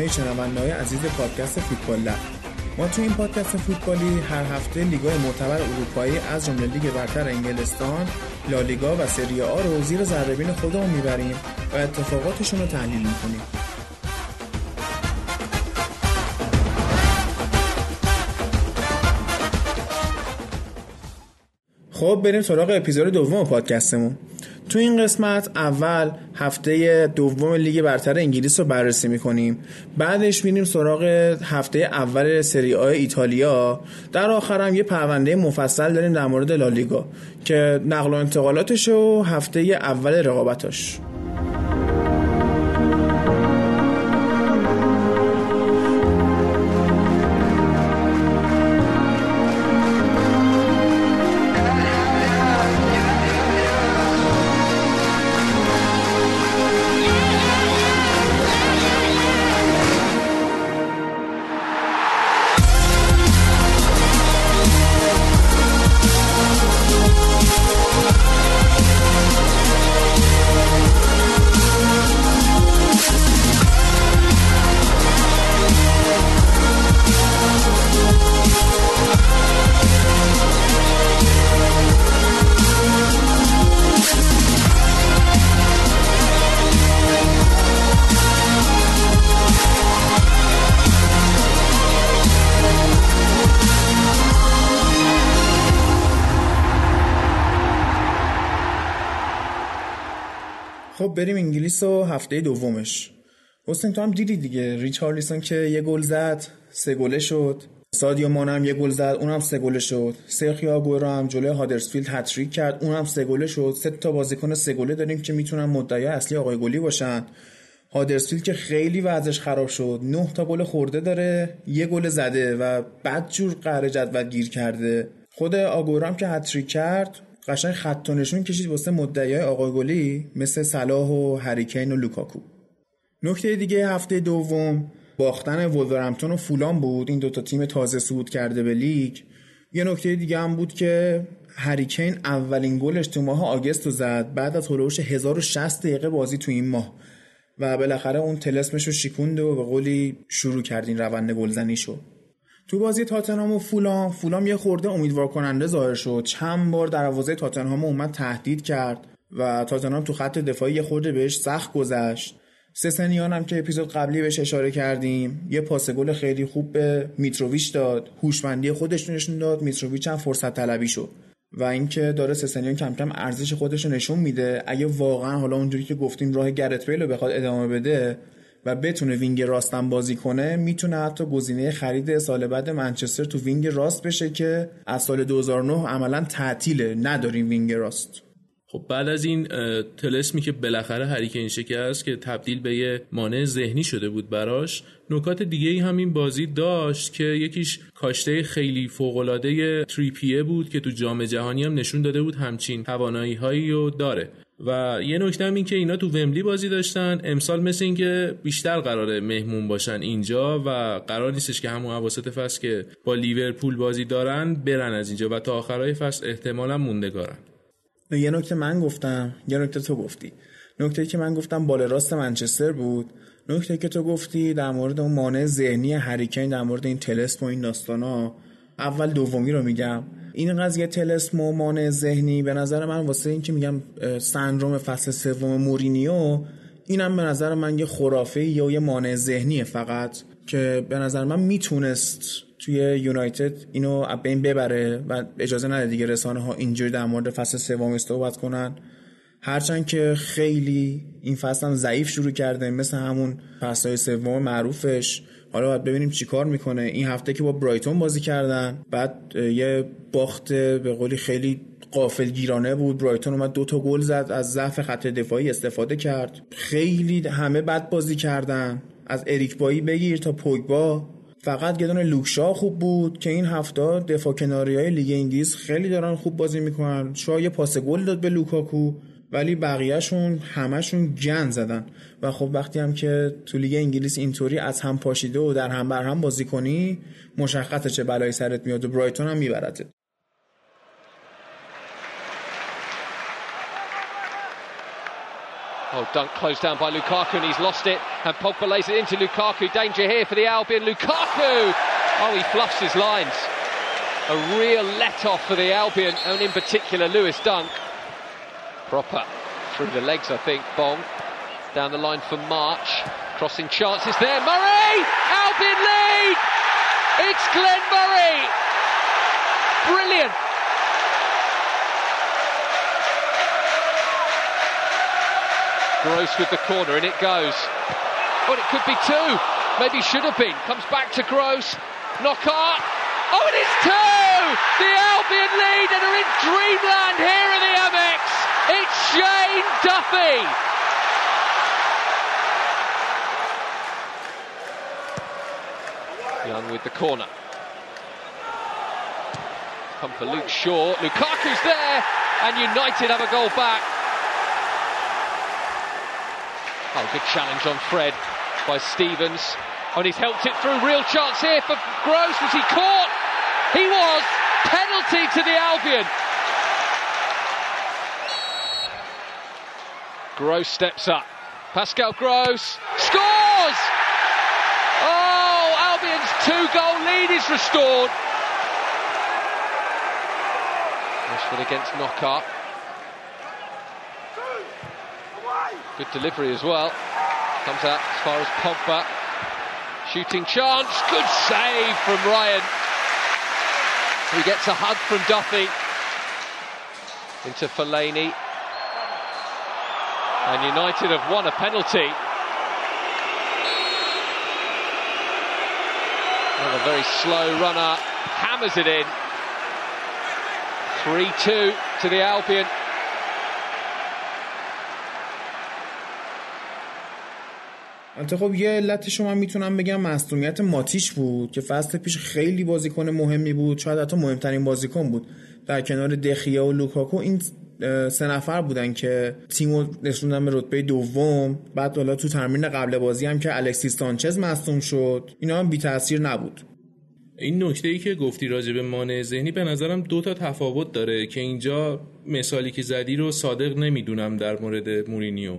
همه شنوندههای عزیز پادکست فوتبال لب ما تو این پادکست فوتبالی هر هفته لیگای معتبر اروپایی از جمله لیگ برتر انگلستان، لالیگا و سری آ رو زیر ذره خودمون می‌بریم و اتفاقاتشون رو تحلیل می‌کنیم. خب بریم سراغ اپیزود دوم پادکستمون تو این قسمت اول هفته دوم لیگ برتر انگلیس رو بررسی می‌کنیم. بعدش میریم سراغ هفته اول سری آ ایتالیا. در آخر هم یه پرونده مفصل داریم در مورد لالیگا که نقل و انتقالاتش و هفته اول رقابتاش بریم انگلیس و هفته دومش. حسین تو هم دیدی دیگه. ریچارلیسون که یه گل زد سه گله شد. سادیو مانم یه گل زد اونم سه گله شد. سرخیا آگورو هم جلوی هادرسفیلد هتریک کرد اونم سه گله شد. سه تا بازیکن سه گله داریم که می‌تونن مدعی اصلی آقای گلی باشن. هادرسفیلد که خیلی وضعش خراب شد. نه تا گل خورده داره یه گل زده و بعد جور قهر جدول گیر کرده. خود آگورو هم که هتریک کرد قشنگ خط نشون کشید واسه مدعیای آقای گلی مثل صلاح و هری کین و لوکاکو. نکته دیگه هفته دوم باختن ولورهمپتون و فولام بود. این دوتا تیم تازه صعود کرده به لیگ. یه نکته دیگه هم بود که هری کین اولین گلش تو ماه آگست رو زد. بعد از هلوش 1060 دقیقه بازی تو این ماه. و بالاخره اون طلسمش رو شکوند و به قولی شروع کردین روند گلزنی شد تو بازی تاتنهام و فولام فولام یه خورده امیدوار کننده ظاهر شد. چند بار دروازه تاتنهام اومد تهدید کرد و تاتنهام تو خط دفاعی یه خورده بهش سخت گذشت. سسنیان هم که اپیزود قبلی بهش اشاره کردیم یه پاس گل خیلی خوب به میتروویچ داد. هوشمندی خودش نشون داد میتروویچ هم فرصت طلبی شد. و اینکه داره سسنیان کم کم ارزش خودش رو نشون میده اگه واقعا حالا اونجوری که گفتیم راه گرت بیل رو بخواد ادامه بده و بتونه wing راستم بازی کنه می‌تونه حتی گزینه خرید سال بعد منچستر تو wing راست بشه که از سال 2009 عملا تعطیله نداریم wing راست. خب بعد از این طلسمی که بالاخره هری کین شکست که تبدیل به یه مانع ذهنی شده بود براش نکات دیگه ای هم این بازی داشت که یکیش کاشته خیلی فوقالعاده تریپیر بود که تو جام جهانی هم نشون داده بود همچین توانایی هایی رو داره. و یه نکته هم این که اینا تو ومبلی بازی داشتن. امسال مثل اینکه بیشتر قراره مهمون باشن اینجا و قرار نیستش که همون اواسط فصل که با لیورپول بازی دارن برن از اینجا و تا آخرای فصل احتمالا موندگارن. یه نکته من گفتم یه نکته تو گفتی. نکته که من گفتم بال راست منچستر بود. نکته که تو گفتی در مورد اون مانع ذهنی هریکین در مورد این تلسم و این داستانا اول دومی رو میگم. این قضیه تلسم و مانع ذهنی به نظر من واسه این که میگم سندروم فصل سوم مورینیو اینم به نظر من یه خرافه یا یه مانع ذهنیه فقط که به نظر من می‌تونست توی یونایتد اینو بین ببره و اجازه نده دیگه رسانه ها اینجوری در مورد فصل سوم صحبت کنن. هرچند که خیلی این فصل هم ضعیف شروع کرده مثل همون فصل سوم معروفش. حالا باید ببینیم چیکار می‌کنه. این هفته که با برایتون بازی کردن بعد یه باخت به قولی خیلی غافلگیرانه بود. برایتون اومد دو تا گل زد از ضعف خط دفاعی استفاده کرد. خیلی همه بد بازی کردن. از اریک بایی بگیر تا پوگبا. فقط یه دونه لوک شا خوب بود که این هفته دفاع کناری های لیگ انگلیس خیلی دارن خوب بازی می‌کنن. شاید یه پاس گل داد به لوکاکو. ولی بقیهشون همشون گند زدن و خب وقتی هم که تو لیگ انگلیس اینطوری از هم پاشیده و در هم بر هم بازی کنی مشخصه چه بلایی سرت میاد و برایتون هم میبرده Oh, dunk closed down by Lukaku and he's lost it. And Pogba lays it into Lukaku. Danger here for the Albion. Lukaku! Oh, he fluffs his lines. A real let-off for the Albion, and in particular Lewis Dunk. Proper through the legs, I think. Bong down the line for March. Crossing chances there. Murray! Albion lead! It's Glenn Murray! Brilliant! Gross with the corner, and it goes. Oh, it could be two. Maybe should have been. Comes back to Gross. Knockout. Oh, it is two! The Albion lead and are in dreamland here in the Amex. It's Shane Duffy. Young with the corner. Come for Luke Shaw. Lukaku's there, and United have a goal back. Oh, good challenge on Fred by Stevens. And he's helped it through. Real chance here for Gross. Was he caught? He was. Penalty to the Albion. Gross steps up. Pascal Gross scores! Oh, Albion's two-goal lead is restored. Rashford against Knockout. Good delivery as well. Comes out as far as Pogba. Shooting chance. Good save from Ryan. He gets a hug from Duffy. Into Fellaini. And United have won a penalty. Another very slow runner. Hammers it in. 3-2 to the Albion. البته خب یه علتش من می‌تونم بگم مصدومیت ماتیش بود که فصل پیش خیلی بازیکن مهمی بود شاید حتی مهمترین بازیکن بود در کنار دخیا و لوکاکو این سه نفر بودن که تیمو رسوندن به رتبه دوم. بعد حالا تو تمرین قبل بازی هم که الکسیس سانچز مصدوم شد. اینا هم بی تاثیر نبود. این نکته ای که گفتی راجع به مانع ذهنی به نظرم دو تا تفاوت داره که اینجا مثالی که زدی رو صادق نمی‌دونم در مورد مورینیو.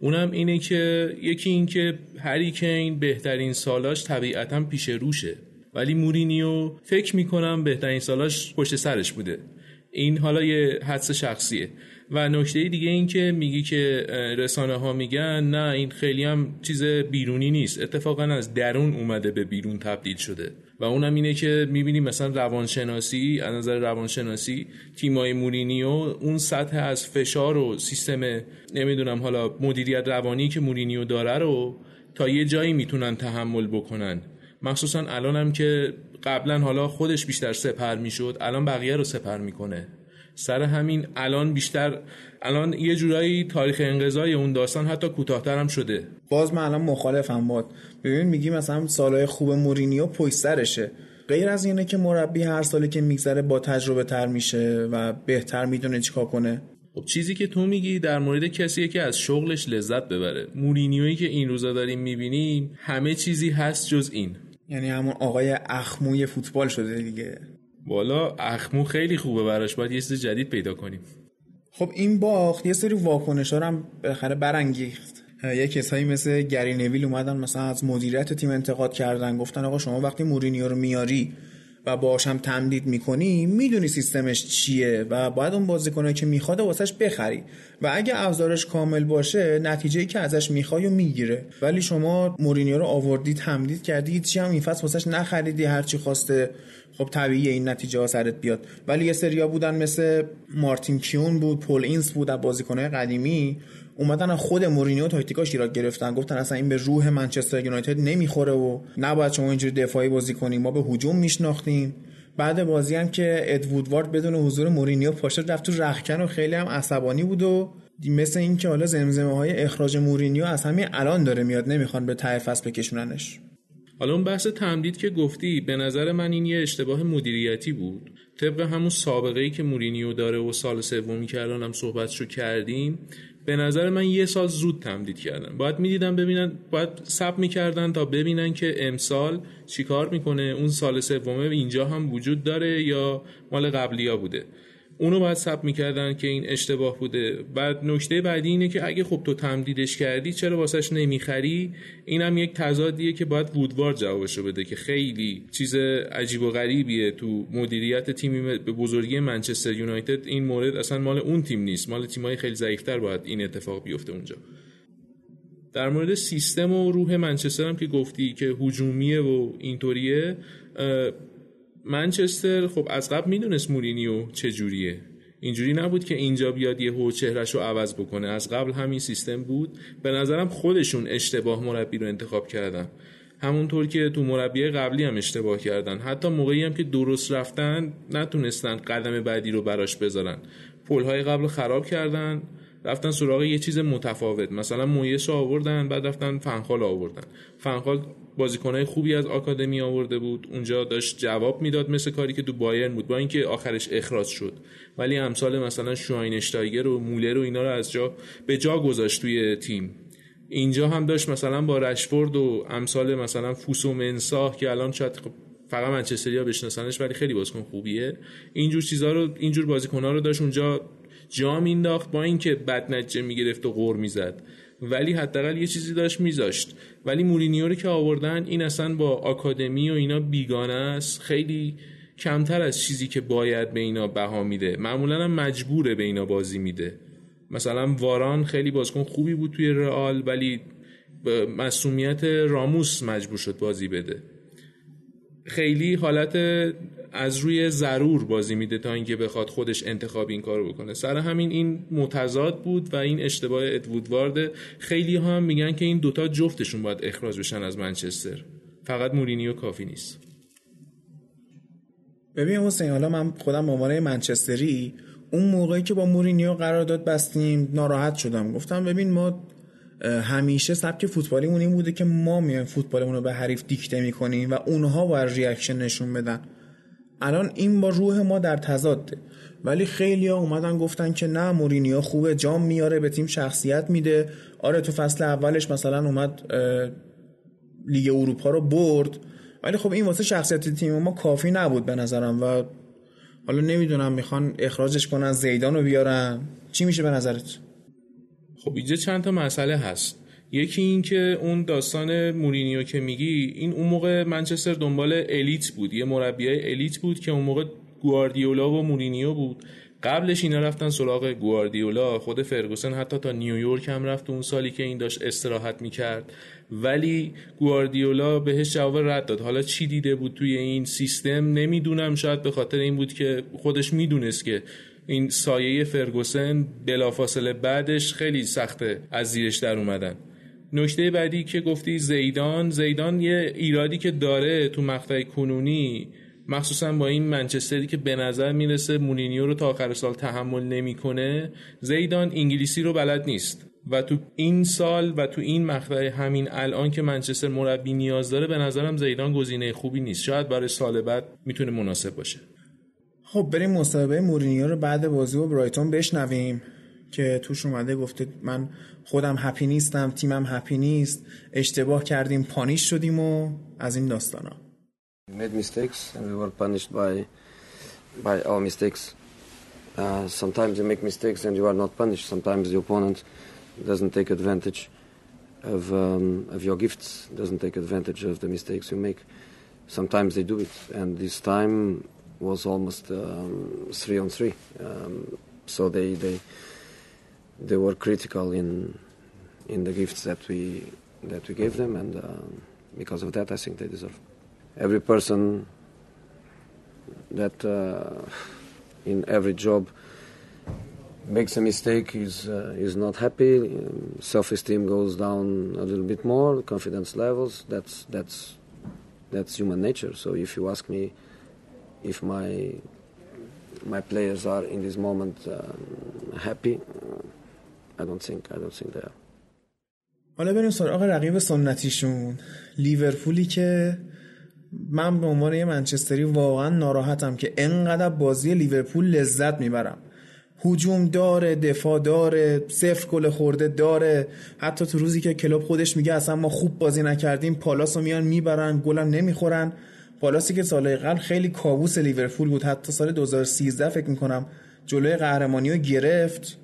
اونم اینه که یکی این که هری کین بهترین سالاش طبیعتا پیش روشه. ولی مورینیو فکر می‌کنم بهترین سالاش پشت سرش بوده. این حالا یه حدس شخصیه. و نکته دیگه این که میگی که رسانه ها میگن نه این خیلی هم چیز بیرونی نیست. اتفاقا از درون اومده به بیرون تبدیل شده. و اونم اینه که می‌بینیم مثلا روانشناسی از نظر روانشناسی تیمای مورینیو اون سطح از فشار و سیستم نمی‌دونم حالا مدیریت روانی که مورینیو داره رو تا یه جایی می‌تونن تحمل بکنن. مخصوصا الان هم که قبلا حالا خودش بیشتر سپر می‌شد الان بقیه رو سپر می‌کنه. سر همین الان بیشتر الان یه جورایی تاریخ انقضای اون داستان حتی کوتاهتر هم شده. باز من الان مخالفم باد. ببین میگی مثلا سالهای خوب مورینیو پشت سرشه. غیر از اینه که مربی هر سالی که میگذره با تجربه تر میشه و بهتر می‌دونه چیکار کنه. خب چیزی که تو میگی در مورد کسیه که از شغلش لذت ببره. مورینیویی که این روزا داریم می‌بینیم همه چیزی هست جز این. یعنی همون آقای اخموی فوتبال شده دیگه. والا اخمو خیلی خوبه براش باید یه چیز جدید پیدا کنیم. خب این باخت یه سری واکنش ها هم بالاخره برانگیخت. یه کسایی مثل گری نویل اومدن مثلا از مدیریت تیم انتقاد کردن گفتن آقا شما وقتی مورینیو رو میاری و باهاش هم تمدید می‌کنی می‌دونی سیستمش چیه و باید اون بازیکنایی که می‌خواد واسش بخری. و اگه ابزارش کامل باشه نتیجه ای که ازش می‌خوای و می‌گیره. ولی شما مورینیو رو آوردی تمدید کردی چی هم این فصل واسش نخریدی هرچی خواسته. خب طبیعیه این نتیجه ها سرت بیاد. ولی یه سریا بودن مثل مارتین کیون بود پل اینس بود از بازیکنهای قدیمی. اومدن خود مورینیو تاکتیکاش ایراد گرفتن. گفتن اصلا این به روح منچستر یونایتد نمی‌خوره و نباید شما اینجوری دفاعی بازی کنیم. ما به هجوم میشناختیم. بعد بازی هم که اد وودوارد بدون حضور مورینیو پاشد رفت تو رخکن و خیلی هم عصبانی بود و مثل اینکه حالا زمزمه های اخراج مورینیو از همین الان داره میاد نمی‌خوان به فصل بکشوننش. حالا اون بحث تمدید که گفتی به نظر من این یه اشتباه مدیریتی بود. طبق همون سابقه ای که مورینیو داره و سال سومی که الان هم صحبتشو کردیم به نظر من یه سال زود تمدید کردن. باید می‌دیدن ببینن باید سب می‌کردن تا ببینن که امسال چیکار می‌کنه. اون سال سومه اینجا هم وجود داره یا مال قبلی بوده. اونو باید ثبت می‌کردن که این اشتباه بوده. بعد نکته بعدی اینه که اگه خب تو تمدیدش کردی چرا واسش نمی‌خری؟ اینم یک تضادیه که باید وودوارد جوابشو بده که خیلی چیز عجیب و غریبیه تو مدیریت تیمی به بزرگی منچستر یونایتد. این مورد اصلا مال اون تیم نیست. مال تیمای خیلی ضعیفتر باید این اتفاق بیفته اونجا. در مورد سیستم و روح منچستر هم که گفتی که هجومیه و اینطوریه منچستر خب از قبل می‌دونست مورینیو چجوریه. اینجوری نبود که اینجا بیاد یه هو چهرش رو عوض بکنه. از قبل همین سیستم بود. به نظرم خودشون اشتباه مربی رو انتخاب کردن. همونطور که تو مربی قبلی هم اشتباه کردن. حتی موقعی هم که درست رفتن نتونستن قدم بعدی رو براش بذارن. پلهای قبل خراب کردن. رفتن سراغ یه چیز متفاوت. مثلا مویس آوردن بعد رفتن فنخال آوردن. فنخال بازیکنهای خوبی از آکادمی آورده بود. اونجا داشت جواب می‌داد مثل کاری که تو بایرن بود با اینکه آخرش اخراج شد. ولی امثال مثلا شواینشتایگر و مولر و اینا رو از جا به جا گذاشت توی تیم. اینجا هم داشت مثلا با رشفورد و امثال مثلا فوسو منساه که الان شاید خب فقط منچستریا بشناسنش ولی خیلی بازیکن خوبیه. اینجور چیزا رو اینجور بازیکن‌ها رو داشت اونجا جا مینداخت با اینکه بد نتیجه می‌گرفت و غور می‌زد. ولی حداقل یه چیزی داشت میذاشت. ولی مورینیو رو که آوردن این اصلا با آکادمی و اینا بیگانه است. خیلی کمتر از چیزی که باید به اینا بها میده. معمولا هم مجبوره به اینا بازی میده. مثلا واران خیلی بازیکن خوبی بود توی رئال ولی مسئولیت راموس مجبور شد بازی بده. خیلی حالت از روی ضرور بازی میده تا اینکه بخواد خودش انتخاب این کارو بکنه. سر همین این متضاد بود و این اشتباه ادوودوارد خیلی هم میگن که این دوتا جفتشون باید اخراج بشن از منچستر. فقط مورینیو کافی نیست. ببین حسین حالا من خودم به عنوان منچستری اون موقعی که با مورینیو قرارداد بستیم ناراحت شدم. گفتم ببین ما همیشه سبک فوتبالیمون این بوده که ما میایم فوتبالمون رو به حریف دیکته می‌کنیم و اونها باید reaction نشون بدن. الان این با روح ما در تضاده. ولی خیلی ها اومدن گفتن که نه مورینیو خوبه جام میاره به تیم شخصیت میده. آره تو فصل اولش مثلا اومد لیگ اروپا رو برد. ولی خب این واسه شخصیت تیم ما کافی نبود به نظرم و حالا نمی‌دونم می‌خوان اخراجش کنن زیدان رو بیارن. چی میشه به نظرت؟ خب اینجا چند تا مسئله هست. یکی این که اون داستان مورینیو که میگی این اون موقع منچستر دنبال الیت بود. یه مربیای الیت بود که اون موقع گواردیولا و مورینیو بود. قبلش اینا رفتن سراغ گواردیولا. خود فرگوسن حتی تا نیویورک هم رفت اون سالی که این داشت استراحت می‌کرد. ولی گواردیولا بهش جواب رد داد. حالا چی دیده بود توی این سیستم؟ نمی‌دونم. شاید به خاطر این بود که خودش می‌دونست که این سایه فرگوسن بلافاصله بعدش خیلی سخته از زیرش در اومدن. نکته بعدی که گفتی زیدان زیدان یه ایرادی که داره تو مقطع کنونی مخصوصا با این منچستری که به نظر می‌رسه مورینیو رو تا آخر سال تحمل نمی‌کنه زیدان انگلیسی رو بلد نیست. و تو این سال و تو این مقطع همین الان که منچستر مربی نیاز داره به نظرم زیدان گزینه خوبی نیست. شاید برای سال بعد می‌تونه مناسب باشه. خب بریم مصاحبه مورینیو رو بعد بازی و برایتون بشنویم که توش اومده گفته من خودم هپی نیستم تیمم هپی نیست اشتباه کردیم پانیش شدیم و از این داستانا made mistakes and we were punished by by our mistakes. Uh, sometimes you make mistakes and you are not punished. Sometimes the opponent doesn't take advantage of um, of your gifts, doesn't take advantage of the mistakes you make. Sometimes they do it, and this time was almost um, three on three. Um, so they they they were critical in in the gifts that we that we gave them, and uh, because of that, I think they deserve. Every person that uh, in every job makes a mistake is uh, is not happy. Um, self-esteem goes down a little bit more. Confidence levels. That's that's that's human nature. So if you ask me if my my players are in this moment um, happy, I don't think I don't think they are. حالا بریم سراغ رقیب سنتیشون. لیورپولی که من به عنوان یه منچستری واقعا ناراحتم که انقدر بازی لیورپول لذت می‌برم. هجوم داره دفاع داره صفر گل خورده داره. حتی تو روزی که کلوب خودش میگه اصلا ما خوب بازی نکردیم پالاس رو میان می‌برن گلم نمی‌خورن. پالاسی که سال قبل خیلی کابوس لیورپول بود حتی سال 2013 فکر می‌کنم جلوی قهرمانی رو گرفت.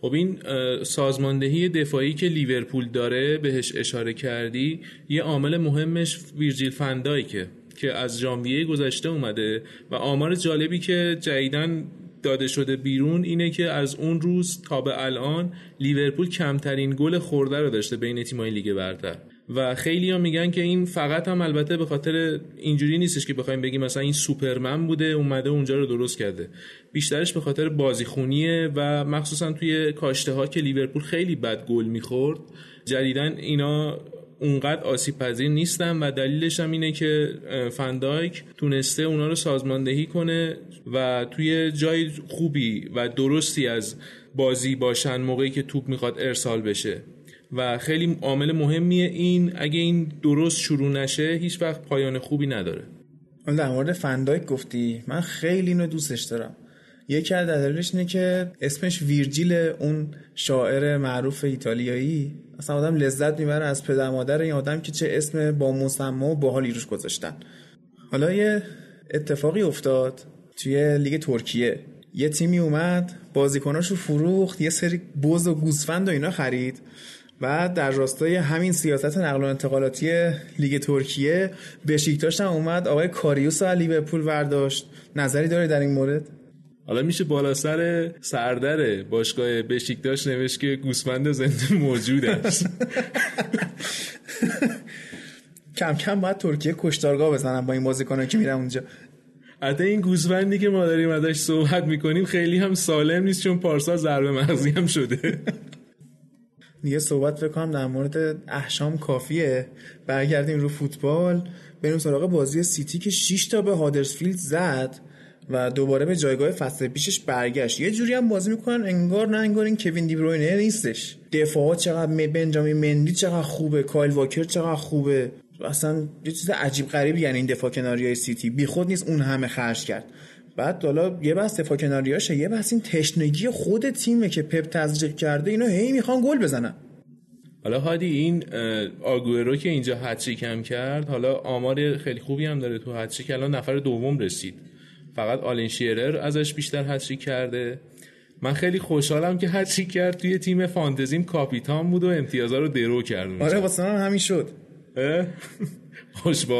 خب این سازماندهی دفاعی که لیورپول داره بهش اشاره کردی یه عامل مهمش ویرجیل فندایکه که از ژانویه گذشته اومده و آمار جالبی که جدیدن داده شده بیرون اینه که از اون روز تا به الان لیورپول کمترین گل خورده رو داشته بین تیمای لیگ برتر. و خیلی ها میگن که این فقط هم البته به خاطر اینجوری نیستش که بخوایم بگیم مثلا این سوپرمن بوده اومده اونجا رو درست کرده. بیشترش به خاطر بازیخونیه و مخصوصا توی کاشته ها که لیورپول خیلی بد گل می‌خورد جدیدن اینا اونقدر آسیب پذیر نیستن و دلیلش هم اینه که فندایک تونسته اونا رو سازماندهی کنه و توی جای خوبی و درستی از بازی باشن موقعی که توپ می‌خواد ارسال بشه. و خیلی عامل مهمیه این اگه این درست شروع نشه هیچ وقت پایان خوبی نداره. در مورد فندایک گفتی. من خیلی اینو دوستش دارم. یکی از دلایلش اینه که اسمش ویرجیل اون شاعر معروف ایتالیایی. اصلا آدم لذت می‌بره از پدر مادر این آدم که چه اسم با مسما و باحالی روش گذاشتن. حالا یه اتفاقی افتاد توی لیگ ترکیه. یه تیمی اومد بازیکناشو فروخت یه سری بز و گوسفند و اینا خرید. و در راستای همین سیاست نقل و انتقالاتی لیگ ترکیه بشیکتاش هم اومد. آقای کاریوس از لیورپول ورداشت نظری داری در این مورد؟ حالا میشه بالا سر سردر باشگاه بشیکتاش نوشت که گوسفند زنده موجود است کم کم باید ترکیه کشتارگاه بزنن با این بازیکنان که میرن اونجا. حتی این گوسفندی که ما داریم ازش صحبت می‌کنیم خیلی هم سالم نیست چون پارسا ضربه مغزی هم شده. دیگه صحبت بکنم در مورد احشام کافیه. برگردیم رو فوتبال بریم سراغ بازی سیتی که 6 تا به هادرسفیلد زد و دوباره به جایگاه فصل پیشش برگشت. یه جوری هم بازی می‌کنن انگار نه انگار این کوین دیبروینه نیستش. دفاعات چقدر بنجامین مندی چقدر خوبه کایل واکر چقدر خوبه. اصلا یه چیز عجیب غریبی یعنی این دفاع کناری های سیتی. بیخود نیست اون همه خرج کرد. بعد حالا یه بحث دفاع کناریاشه یه بحث این تشنگی خود تیمه که پپ تزریق کرده اینا هی می‌خوان گل بزنن. حالا هادی این آگورو که اینجا hat-trick هم کرد حالا آمار خیلی خوبی هم داره تو hat-trick الان نفر دوم رسید. فقط آلن شیرر ازش بیشتر hat-trick کرده. من خیلی خوشحالم که hat-trick کرد توی تیم فانتزیم. کاپیتان بود و امتیازا رو درو کرد آره واسه همین شد. خوش به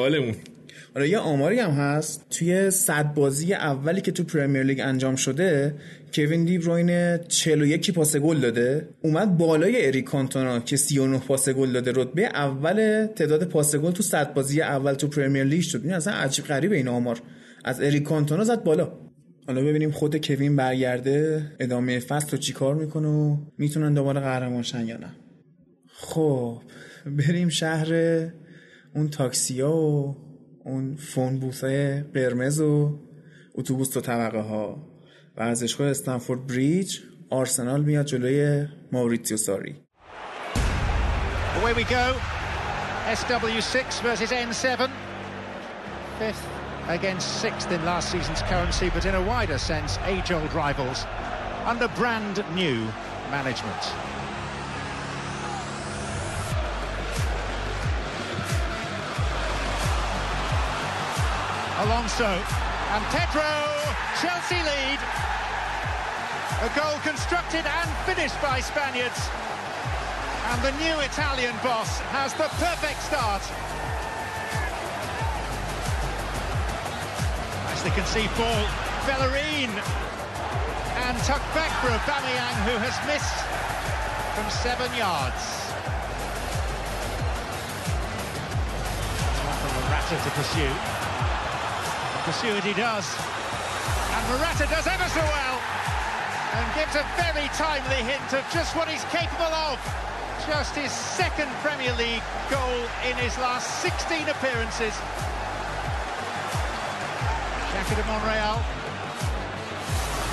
آره یه آماری هم هست توی صد بازی اولی که تو پرمیر لیگ انجام شده کوین دی بروین 41 پاس گل داده. اومد بالای اریک کانتونا که 39 پاس گل داده رتبه اول تعداد پاس گل تو صد بازی اول تو پرمیر لیگ شد. این اصلا عجیب غریبه این آمار. از اریک کانتونا زد بالا. حالا ببینیم خود کوین برگرده ادامه فصل رو چیکار می‌کنه و می‌تونن دوباره قهرمان شن یا نه. خب بریم شهر اون تاکسیا و اون فون بوسای قرمز و اتوبوس تو طبقه ها ورزشگاه استنفورد بریج آرسنال میاد جلوی ماوریتیو ساری we go. SW6 versus N7. Fifth against sixth in last season's currency, but in a wider sense, age-old rivals under brand new management. Alonso and Pedro, Chelsea lead. A goal constructed and finished by Spaniards. And the new Italian boss has the perfect start. As they can see ball, Bellerin. And tucked back for Aubameyang, who has missed from seven yards. To pursue. Pursue it he does. And Morata does ever so well. And gives a very timely hint of just what he's capable of. Just his second Premier League goal in his last 16 appearances. Shaka de Monreal.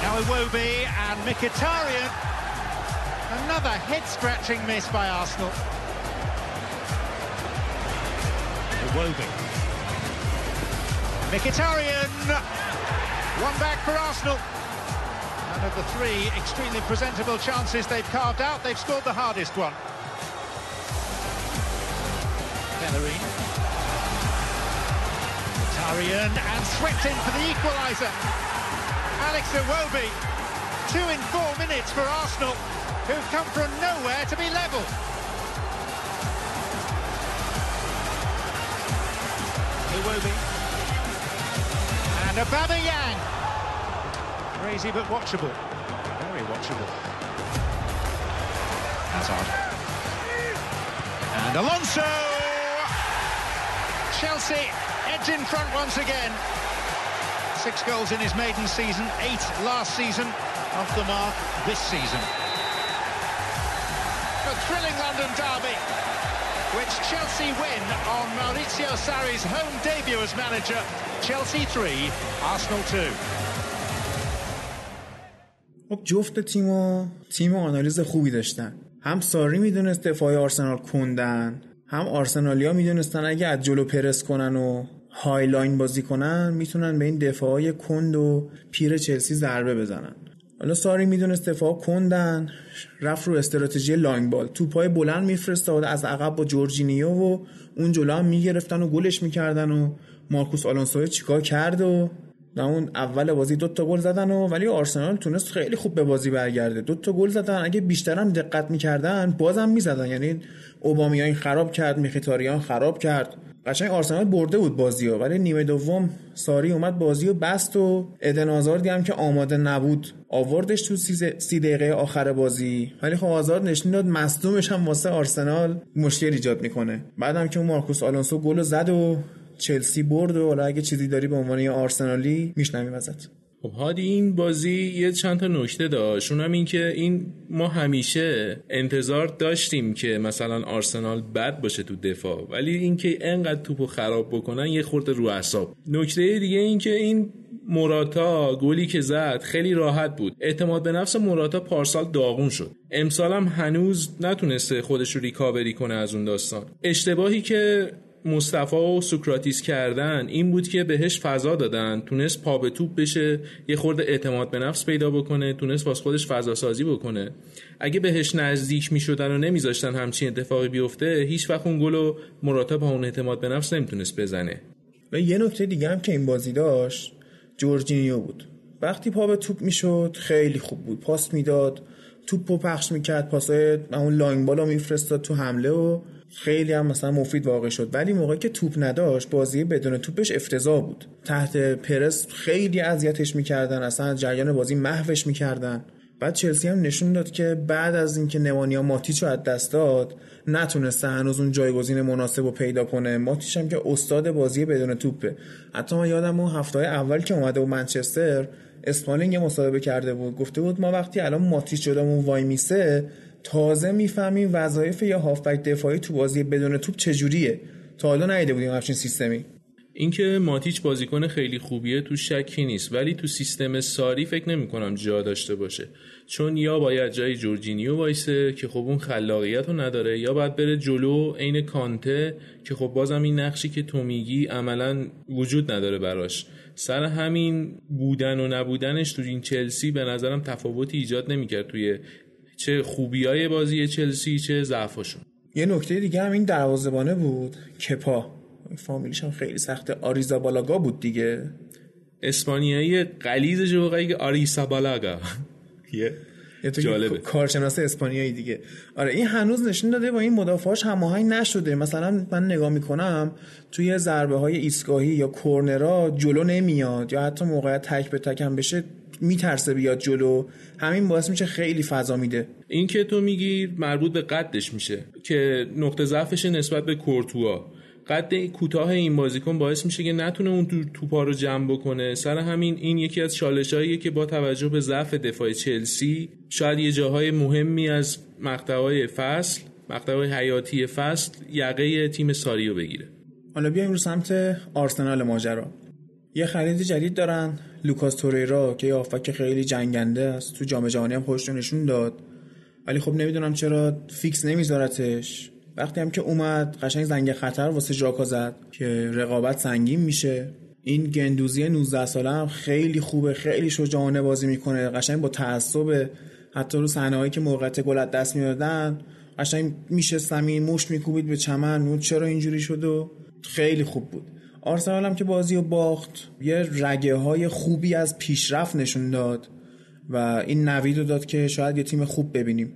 Now Iwobi and Mkhitaryan. Another head-scratching miss by Arsenal. Iwobi. Mkhitaryan, one back for Arsenal. And of the three extremely presentable chances they've carved out, they've scored the hardest one. Bellerin. Mkhitaryan and swept in for the equaliser. Alex Iwobi. Two in four minutes for Arsenal, who've come from nowhere to be level. Iwobi. And Aubameyang. Crazy but watchable. Very watchable. That's Hazard. And Alonso! Chelsea edge in front once again. Six goals in his maiden season, eight last season, off the mark this season. A thrilling London derby, which Chelsea win on Maurizio Sarri's home debut as manager. Chelsea 3, Arsenal 2. خب جفت تیم تیم آنالیز خوبی داشتن. هم ساری می‌دونست دفاع آرسنال کندن هم آرسنالیا می‌دونستن اگه از جلو پرس کنن و high line بازی کنن می‌تونن به این دفاعای کند و پیر چلسی ضربه بزنن. حالا ساری می‌دونست دفاع کندن رفت رو استراتژی line ball. توپای بلند میفرستاد از عقب با جورجینیو و اون جلو هم می‌گرفتن و گلش می‌کردن و مارکوس آلونسو چیکار کرد و در اون اول بازی دو تا گل زدن و ولی آرسنال تونست خیلی خوب به بازی برگرده. دو تا گل زدن. اگه بیشتر هم دقت می‌کردن بازم می‌زدن. یعنی اوبامیان خراب کرد میخیتاریان خراب کرد. قشنگ آرسنال برده بود بازی ها ولی نیمه دوم ساری اومد بازی و بست و ادن آزاردی هم که آماده نبود آوردش تو سی دقیقه آخر بازی. ولی خب آزارد نشون داد مصدومش هم واسه آرسنال مشکل ایجاد می‌کنه. بعدم که مارکوس آلونسو گل زد و چلسی برد و حالا اگه چیزی داری به عنوان یه آرسنالی میشنویم ازت. خب هادی این بازی یه چند تا نکته داشت. اونم این که این ما همیشه انتظار داشتیم که مثلا آرسنال بد باشه تو دفاع ولی اینکه انقدر توپو خراب بکنن یه خورده رو اعصاب. نکته دیگه این که این موراتا گلی که زد خیلی راحت بود. اعتماد به نفس موراتا پارسال داغون شد. امسال هم هنوز نتونسته خودش رو ریکاوری کنه از اون داستان. اشتباهی که مصطفی و سوکراتیس کردن این بود که بهش فضا دادن. تونست پا به توپ بشه یه خورده اعتماد به نفس پیدا بکنه تونست باز خودش فضا سازی بکنه. اگه بهش نزدیک می‌شدن و نمیذاشتن همچین اتفاقی بیفته هیچ وقت اون گل موراتا با اون اعتماد به نفس نمی‌تونست بزنه. و یه نکته دیگه هم که این بازی داشت جورجینیو بود. وقتی پا به توپ می‌شد خیلی خوب بود. پاس می‌داد توپ پخش می‌کرد پاسای اون line ball ا میفرستاد تو حمله و خیلی هم مثلا مفید واقع شد. ولی موقعی که توپ نداشت بازی بدون توپش افتضاح بود. تحت پرس خیلی اذیتش می‌کردن اصلا جریان بازی محوش می‌کردن. بعد چلسی هم نشون داد که بعد از اینکه نوانیا ماتیچو از دست داد نتونسته هنوز اون جایگزین مناسب رو پیدا کنه. ماتیش هم که استاد بازی بدون توپه. حتی ما یادم اون هفته اول که اومده و منچستر اسپالینگ مصاحبه کرده بود. گفته بود ما وقتی الان ماتیچ جلومون وای میسه تازه می‌فهمیم وظایف یا هافبک دفاعی تو بازی بدون توپ چجوریه. تا حالا ندیده بودیم همچین سیستمی. اینکه ماتیچ بازیکن خیلی خوبیه تو شکی نیست ولی تو سیستم ساری فکر نمی کنم جا داشته باشه. چون یا باید جای جورجینیو وایسه که خب اون خلاقیت رو نداره یا باید بره جلو عین کانته که خب بازم این نقشی که تو میگی عملا وجود نداره براش. سر همین بودن و نبودنش تو این چلسی به نظرم تفاوتی ایجاد نمی‌کرد توی چه خوبیای بازی چلسی چه ضعفاشون. یه نکته دیگه هم این دروازه‌بانه بود. کپا. فامیلیش هم خیلی سخته آریزابالاگا بود دیگه. اسپانیایی قلیزش رو که آریزابالاگا. یه جالبه. کارشناس اسپانیایی دیگه. آره این هنوز نشون داده با این مدافعاش هماهنگ نشده. مثلا من نگاه می‌کنم توی ضربه های ایستگاهی یا کورنرا جلو نمیاد یا حتی موقعیت تک به تک هم بشه میترسه بیاد جلو. همین باعث میشه خیلی فضا میده. این که تو میگی مربوط به قدش میشه که نقطه ضعفش نسبت به کورتوا. قد کوتاه این بازیکن باعث میشه که نتونه اون توپا رو جمع بکنه. سر همین این یکی از چالشاییه که با توجه به ضعف دفاع چلسی شاید یه جاهای مهمی از مقطعهای فصل مقطعهای حیاتی فصل یقه تیم ساریو بگیره. حالا بیایم رو سمت آرسنال ماجرا. یه خرید جدید دارن. لوکاس توریرا که یه کم خیلی جنگنده است. تو جام جهانی هم خودش نشون داد. ولی خب نمی‌دونم چرا فیکس نمیذارتش. وقتی هم که اومد قشنگ زنگ خطر واسه ژاکا زد که رقابت سنگین میشه. این گندوزی 19 ساله هم خیلی خوبه خیلی شجاعانه بازی می‌کنه قشنگ با تعصب حتی رو صحنه‌ای که موقعیت گل دست می‌دادن قشنگ می‌شست زمین مشت میکوبید به چمن. چرا اینجوری شد و خیلی خوب بود. آرسنال هم که بازی و باخت یه رگه های خوبی از پیشرفت نشون داد و این نوید رو داد که شاید یه تیم خوب ببینیم.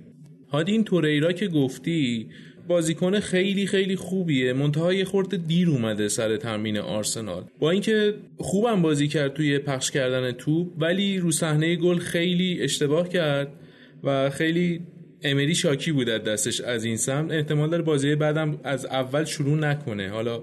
هادی این توریرا که گفتی بازیکن خیلی خیلی خوبیه. منتها یه خورده دیر اومده سر تمرین آرسنال. با اینکه خوبم بازی کرد توی پخش کردن توپ ولی رو صحنه گل خیلی اشتباه کرد و خیلی امری شاکی بود دستش از این سمت. احتمال داره بازی بعدم از اول شروع نکنه. حالا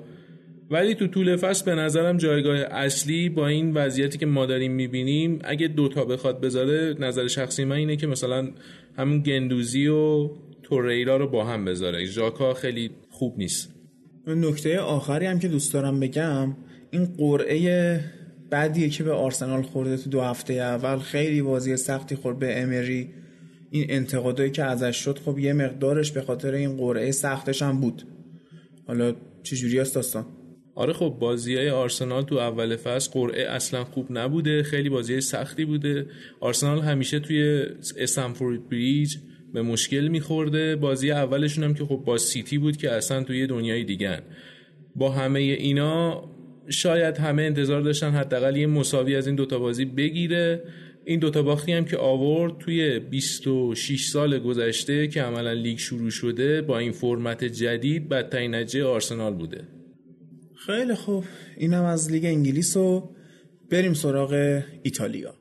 ولی تو طول فصل به نظرم جایگاه اصلی با این وضعیتی که ما داریم می‌بینیم اگه دوتا بخواد بذاره نظر شخصی من اینه که مثلا همون گندوزی و توریرا رو با هم بذاره. ژاکا خیلی خوب نیست. نکته آخری هم که دوست دارم بگم این قرعه بعدیه که به آرسنال خورده تو دو هفته اول. خیلی بازی سختی خورد به امری. این انتقادایی که ازش شد خب یه مقدارش به خاطر این قرعه سختش هم بود. حالا چجوری است داستان؟ آره خب بازی های آرسنال تو اول فصل قرعه اصلا خوب نبوده. خیلی بازی سختی بوده. آرسنال همیشه توی استنفورد بریج به مشکل میخورده. بازی اولشون هم که خب با سیتی بود که اصلا توی دنیای دیگن با همه اینا شاید همه انتظار داشتن حداقل یه مساوی از این دوتا بازی بگیره. این دوتا باختی هم که آورد توی 26 سال گذشته که عملا لیگ شروع شده با این فرمت جدید بدترین نتیجه آرسنال بوده. خیلی خوب. اینم از لیگ انگلیس و بریم سراغ ایتالیا.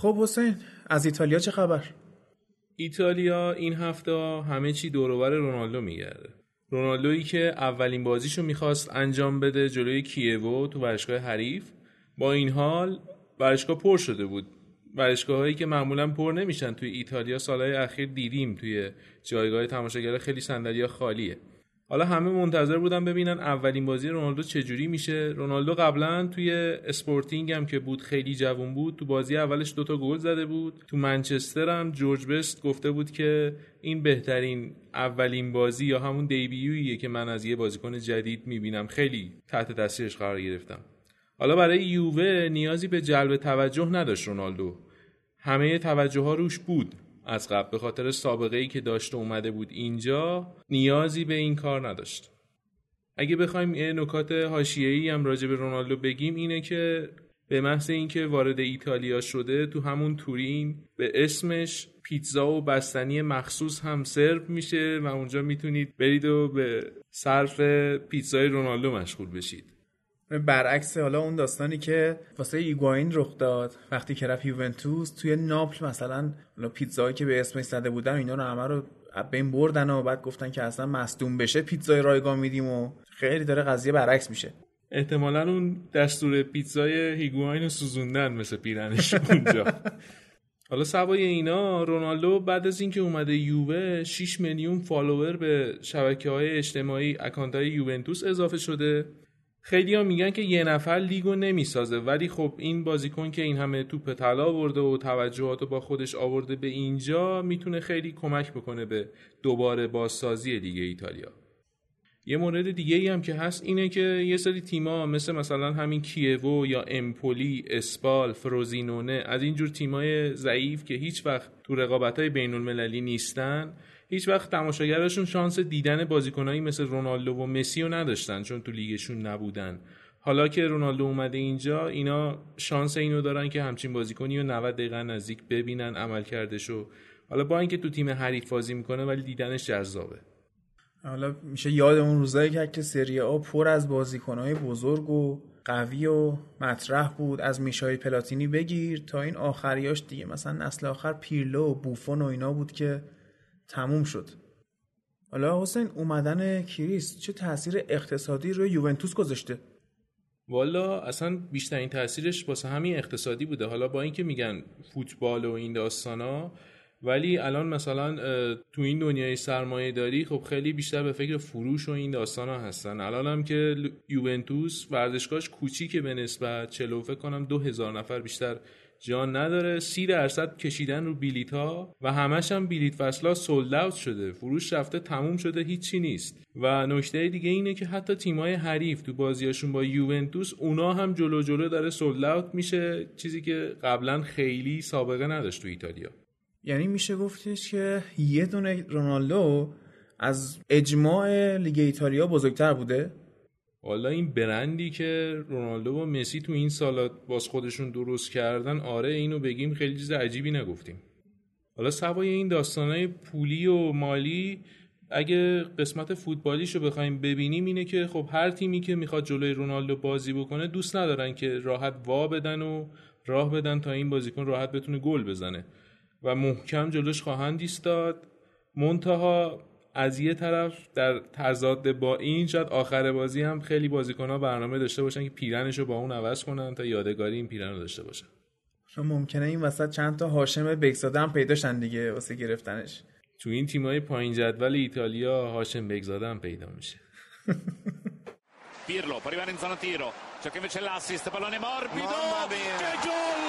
خب حسین از ایتالیا چه خبر؟ ایتالیا این هفته همه چی دوروبر رونالدو میگرده. رونالدویی که اولین بازیشو می‌خواست انجام بده جلوی کیوو تو ورشگاه حریف با این حال ورشگاه پر شده بود. ورشگاه هایی که معمولا پر نمیشن توی ایتالیا سالهای اخیر دیدیم توی جایگاه تماشاگر خیلی صندلی خالیه. حالا همه منتظر بودن ببینن اولین بازی رونالدو چجوری میشه. رونالدو قبلا توی اسپورتینگ هم که بود خیلی جوون بود تو بازی اولش دوتا گل زده بود. تو منچستر هم جورج بست گفته بود که این بهترین اولین بازی یا همون debut یه که من از یه بازیکن جدید می‌بینم. خیلی تحت تاثیرش قرار گرفتم. حالا برای یووه نیازی به جلب توجه نداشت رونالدو. همه توجه ها روش بود. از قبل به خاطر سابقه ای که داشته اومده بود اینجا نیازی به این کار نداشت. اگه بخوایم یه نکات حاشیه‌ای هم راجع به رونالدو بگیم اینه که به محض اینکه وارد ایتالیا شده تو همون تورین به اسمش پیتزا و بستنی مخصوص هم سرو میشه و اونجا می‌تونید برید و به صرف پیتزای رونالدو مشغول بشید. برعکس حالا اون داستانی که واسه ایگواین رخ داد وقتی که رفت یوونتوس توی ناپل مثلا پیتزایی که به اسمش زده بودن اینا رو همه رو بین بردن و بعد گفتن که اصلا مصدوم بشه پیتزای رایگان میدیم و خیلی داره قضیه برعکس میشه. احتمالا اون دستور پیتزای هیگواین رو سوزوندن مثل پیرنش اونجا. حالا سوای اینا رونالدو بعد از اینکه اومده یووه 6 میلیون follower به شبکه های اجتماعی account های یوونتوس اضافه شده. خیلی ها میگن که یه نفر لیگو نمی‌سازه ولی خب این بازیکن که این همه توپ طلا برده و توجهات با خودش آورده به اینجا می‌تونه خیلی کمک بکنه به دوباره بازسازی دیگه ایتالیا. یه مورد دیگه ای هم که هست اینه که یه سری تیما مثل مثلا همین کیوو یا امپولی، اسپال، فروزینونه از اینجور تیمای ضعیف که هیچ وقت تو رقابت های بین المللی نیستن هیچ وقت تماشاگرشون شانس دیدن بازیکنایی مثل رونالدو و مسی رو نداشتن چون تو لیگشون نبودن. حالا که رونالدو اومده اینجا اینا شانس اینو دارن که همچین بازیکنی رو 90 دقیقه نزدیک ببینن عمل کردشو حالا با اینکه تو تیم حریف بازی می‌کنه ولی دیدنش جذابه. حالا میشه یاد اون روزایی که که سری آ پر از بازیکنهای بزرگ و قوی و مطرح بود. از میشای پلاتینی بگیر تا این آخریاش دیگه. مثلا نسل آخر پیرلو و بوفون و اینا بود که تموم شد. حالا حسین اومدن کریس چه تاثیر اقتصادی روی یوونتوس گذاشته؟ والا اصلا بیشترین تاثیرش واسه همین اقتصادی بوده. حالا با اینکه میگن فوتبال و این داستانا ولی الان مثلا تو این دنیای سرمایه داری خب خیلی بیشتر به فکر فروش و این داستان ها هستن. الان هم که یوونتوس ورزشگاهش کوچیکه به نسبت چلو فکر کنم دو هزار نفر بیشتر جان نداره. سی درصد کشیدن رو بیلیت ها و همش هم بیلیت فصلا سولد اوت شده. فروش رفته تموم شده. هیچی نیست. و نکته دیگه اینه که حتی تیمای حریف تو بازیاشون با یوونتوس اونا هم جلو جلو داره سولد میشه. چیزی که قبلا خیلی سابقه نداشت تو ایتالیا. یعنی میشه گفتش که یه دونه رونالدو از اجماع لیگ ایتالیا بزرگتر بوده؟ حالا این برندی که رونالدو و مسی تو این سالات باز خودشون درست کردن آره اینو بگیم خیلی چیز عجیبی نگفتیم. حالا سوای این داستانهای پولی و مالی اگه قسمت فوتبالیش رو بخوایم ببینیم اینه که خب هر تیمی که می‌خواد جلوی رونالدو بازی بکنه دوست ندارن که راحت وا بدن و راه بدن تا این بازیکن راحت بتونه گل بزنه. و محکم جلوش خواهند ایستاد. منتها از یه طرف در تضاد با این شاید آخر بازی هم خیلی بازیکن برنامه داشته باشن که پیرنش رو با اون عوض کنن تا یادگاری این پیرن رو داشته باشن. ممکنه این وسط چند تا هاشم بگزاده هم پیداشن دیگه واسه گرفتنش. تو این تیمای پایین جدول ایتالیا هاشم بگزاده هم پیدا میشه. Pirlo può arrivare in zona tiro. C'è che invece l'assist pallone morbido. Che gol!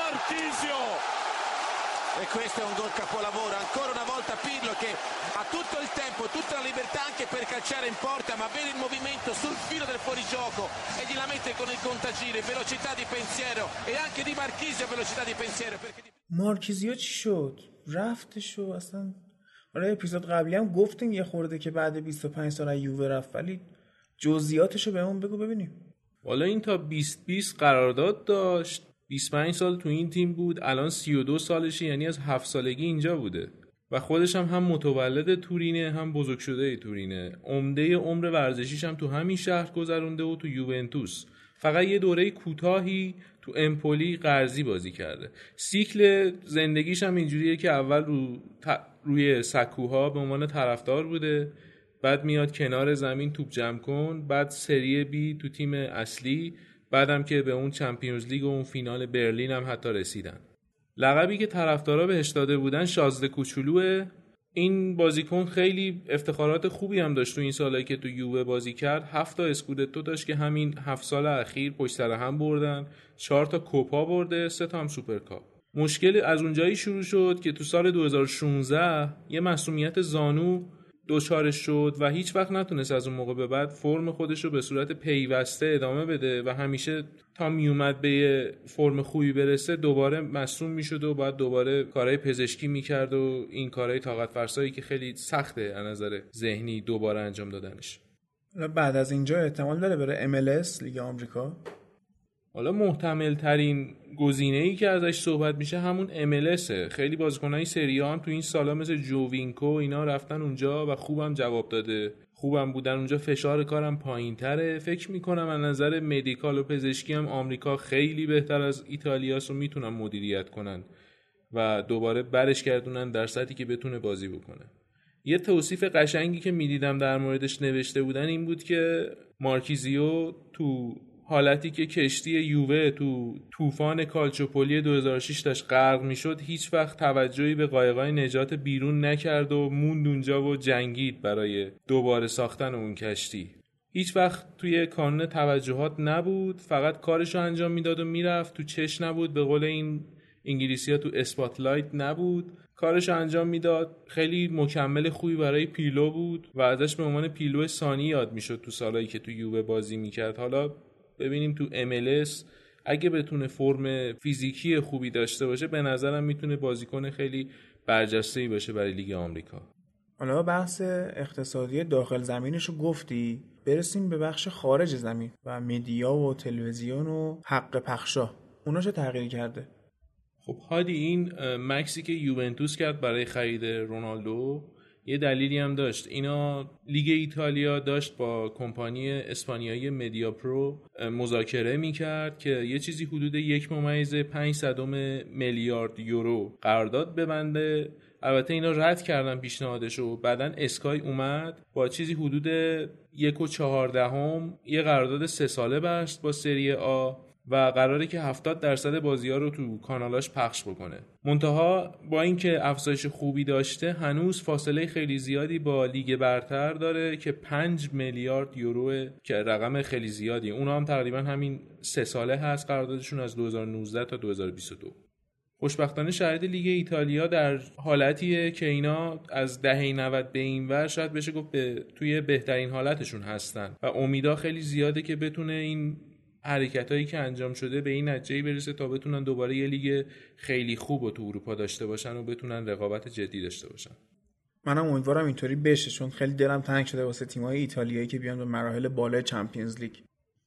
Marchisio! E questo è un gol capolavoro, ancora una volta Pirlo che ha tutto il tempo, tutta la libertà anche per calciare in porta, ma vede il movimento sul filo del fuorigioco e gliela mette con il contagiri, velocità di pensiero e anche di Marchisio velocità di pensiero. Perché di... مارکیزیو چی شد رفتش و اصلا آره اپیزود قبلی هم گفتیم یه خورده که بعد 25 سال از یووه رفت ولی جزئیاتشو بهمون بگو ببینیم حالا این تا 2020 قرارداد داشت 25 سال تو این تیم بود الان 32 سالشه یعنی از 7 سالگی اینجا بوده. و خودش هم هم متولد تورینه هم بزرگ شده تورینه. عمده عمر ورزشیش هم تو همین شهر گذرونده و تو یوونتوس. فقط یه دوره کوتاهی تو امپولی قرضی بازی کرده. سیکل زندگیش هم اینجوریه که اول رو روی سکوها به عنوان طرفدار بوده بعد میاد کنار زمین توپ جمع کن بعد سری بی تو تیم اصلی بعدم که به اون چمپیونز لیگ و اون فینال برلین هم حتی رسیدن. لقبی که طرفدارا بهش داده بودن شازده کوچولوه. این بازیکن خیلی افتخارات خوبی هم داشت تو این سالایی که تو یووه بازی کرد. هفت تا اسکودتو داشت که همین هفت سال اخیر پشت سر هم بردن. چهار تا کوپا برده سه تا هم سوپرکاپ. مشکل از اونجایی شروع شد که تو سال 2016 یه مصدومیت زانو دچارش شد و هیچ وقت نتونست از اون موقع به بعد فرم خودش رو به صورت پیوسته ادامه بده و همیشه تا میومد به یه فرم خوبی برسه دوباره مصدوم می‌شد و بعد دوباره کارهای پزشکی می‌کرد و این کارهای طاقت فرسایی که خیلی سخته از نظر ذهنی دوباره انجام دادنش. بعد از اینجا احتمال داره بره MLS لیگ آمریکا؟ حالا محتمل ترین گزینه ای که ازش صحبت میشه همون MLS خیلی بازیکنای سری هم تو این سالا مثل جووینکو اینا رفتن اونجا و خوبم جواب داده. خوبم بودن اونجا فشار کارم پایین تره فکر می‌کنم از نظر مدیکال و پزشکی هم آمریکا خیلی بهتر از ایتالیاس رو می‌تونن مدیریت کنن و دوباره برش گردونن در سطحی که بتونه بازی بکنه. یه توصیف قشنگی که می‌دیدم در موردش نوشته بودن این بود که مارکیزیو تو حالتی که کشتی یووه تو طوفان کالچوپولی 2006 داشت غرق می‌شد هیچ وقت توجهی به قایقای نجات بیرون نکرد و موند اونجا و جنگید برای دوباره ساختن اون کشتی. هیچ وقت توی کانون توجهات نبود فقط کارشو انجام می‌داد و می‌رفت. تو چش نبود به قول این انگلیسی ها تو spotlight نبود. کارش انجام می‌داد. خیلی مکمل خوبی برای پیرلو بود و ازش به عنوان پیرلو ثانی یاد می‌شد تو سالایی که تو یووه بازی می‌کرد. حالا ببینیم تو MLS اگه بتونه فرم فیزیکی خوبی داشته باشه به نظرم می‌تونه بازیکن خیلی برجسته ای باشه برای لیگ آمریکا. حالا بحث اقتصادی داخل زمینش رو گفتی. برسیم به بخش خارج زمین و media و تلویزیون و حق پخشا. اونا چه تغییری کرده؟ خب هادی این مکثی که یوونتوس کرد برای خرید رونالدو یه دلیلی هم داشت. اینا لیگ ایتالیا داشت با کمپانی اسپانیایی مدیا پرو مذاکره می‌کرد که یه چیزی حدود یک ممیز پنج صدم میلیارد یورو قرارداد ببنده. البته اینا رد کردن پیشنهادش و بعدا اسکای اومد با چیزی حدود یک و چهار دهم یه قرارداد سه ساله بست با سری آ. و قراره که 70 درصد بازی ها رو تو کانالاش پخش بکنه. منتها با اینکه افزایش خوبی داشته هنوز فاصله خیلی زیادی با لیگ برتر داره که 5 میلیارد یورو که رقم خیلی زیادی اونا هم تقریبا همین سه ساله هست قراردادشون از 2019 تا 2022 خوشبختانه شرایط لیگ ایتالیا در حالتیه که اینا از دهه 90 به این ور شاید بشه گفت به توی بهترین حالتشون هستن. و امیدا خیلی زیاده که بتونه این حرکت هایی که انجام شده به این نتیجه برسه تا بتونن دوباره یه لیگ خیلی خوب و تو اروپا داشته باشن و بتونن رقابت جدی داشته باشن. منم امیدوارم اینطوری بشه چون خیلی دلم تنگ شده واسه تیم‌های ایتالیایی که بیان به مراحل بالای چمپیونز لیگ.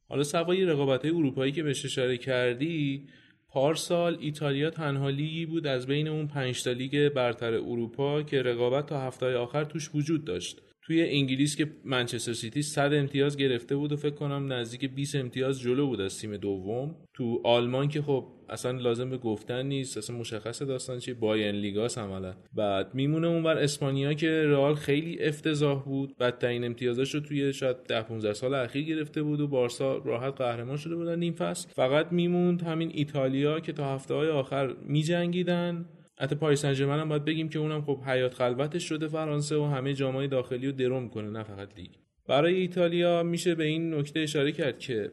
حالا سوای رقابت های اروپایی که بهش اشاره کردی پارسال ایتالیا تنها لیگی بود از بین اون پنج تا لیگ برتر اروپا که رقابت تا هفته آخر توش وجود داشت. توی انگلیس که منچستر سیتی 100 امتیاز گرفته بود و فکر کنم نزدیک 20 امتیاز جلو بود از تیم دوم. تو آلمان که خب اصلا لازم به گفتن نیست اصلا مشخص داستان چیه؟ بایرن لیگاس عملا. بعد میمونه اونور اسپانیا که رئال خیلی افتضاح بود. بدترین امتیازش رو توی شاید 10 15 سال اخیر گرفته بود و بارسا راحت قهرمان شده بودن نیم فصل. فقط میموند همین ایتالیا که تا هفته های آخر میجنگیدن. حتی پاریس سن هم باید بگیم که اونم خب حیات خلوتش شده فرانسه و همه جامعه داخلی رو درو کنه نه فقط لیگ. برای ایتالیا میشه به این نکته اشاره کرد که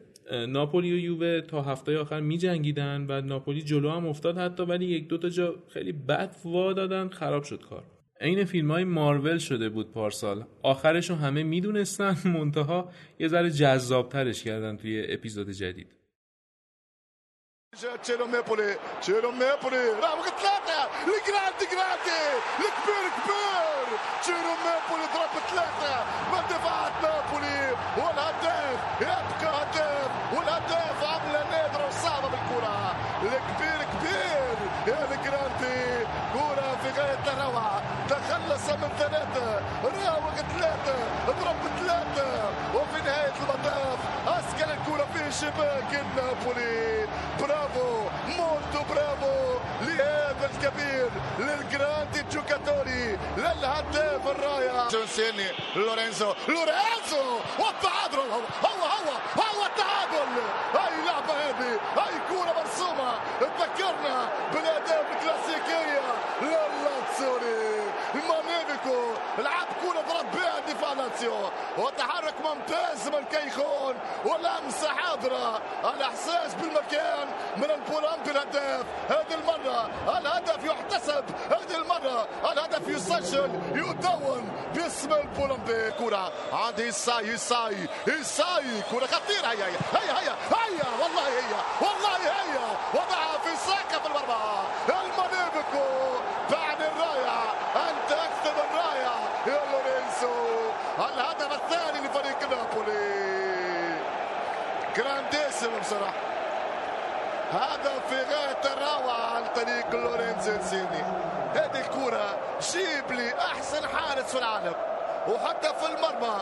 ناپولی و یووه تا هفته آخر می جنگیدن و ناپولی جلو هم افتاد حتی ولی یک دو تا جا خیلی بد وا دادن خراب شد کار. عین فیلم های مارول شده بود پارسال. آخرش رو همه می‌دونستن منتها یه ذره جذابترش کردن توی اپیزود جدید. جا تشيلو ميبولي تشيلو ميبولي راه ثلاثة الجراندي جراندي الكبير كبير تشيلو ميبولي ضرب ثلاثة من دفاعات نابولي والهداف يبقى هداف والهداف عملة نادرة وصعبة بالكرة الكبير كبير يا الجراندي كرة في غاية الروعة تخلص من ثلاثة راوغ ثلاثة ضرب ثلاثة شباك النابولي. برافو مولتو برافو لهذا الكبير للجراندي جوكاتوري للهداف الرائع. جونسيني لورينزو لورينزو! والتعادل! هو هو هو هو التعادل! هاي لعبة هذه؟ هاي كورة مرسومة! تذكرنا بالأهداف الكلاسيكية لاتسيو وتحرك ممتاز من كيخون ولمسة حاضرة الإحساس بالمكان من البولامبي الهداف هذه المرة الهدف يحتسب هذه المرة الهدف يسجل يدون باسم البولامبي كرة عند إيساي إيساي إيساي كرة خطيرة. هيا هيا هيا هيا والله هي والله هي وضعها في ساكة في المرمى المانيفيكو بعد الراية أنت أكثر من راية يا لورينسو الهدف الثاني لفريق نابولي جرانديسيمو بصراحة. هدف في غاية الروعة عن طريق لورينزو انسيني. هذه الكرة جيب لي أحسن حارس في العالم. وحتى في المرمى.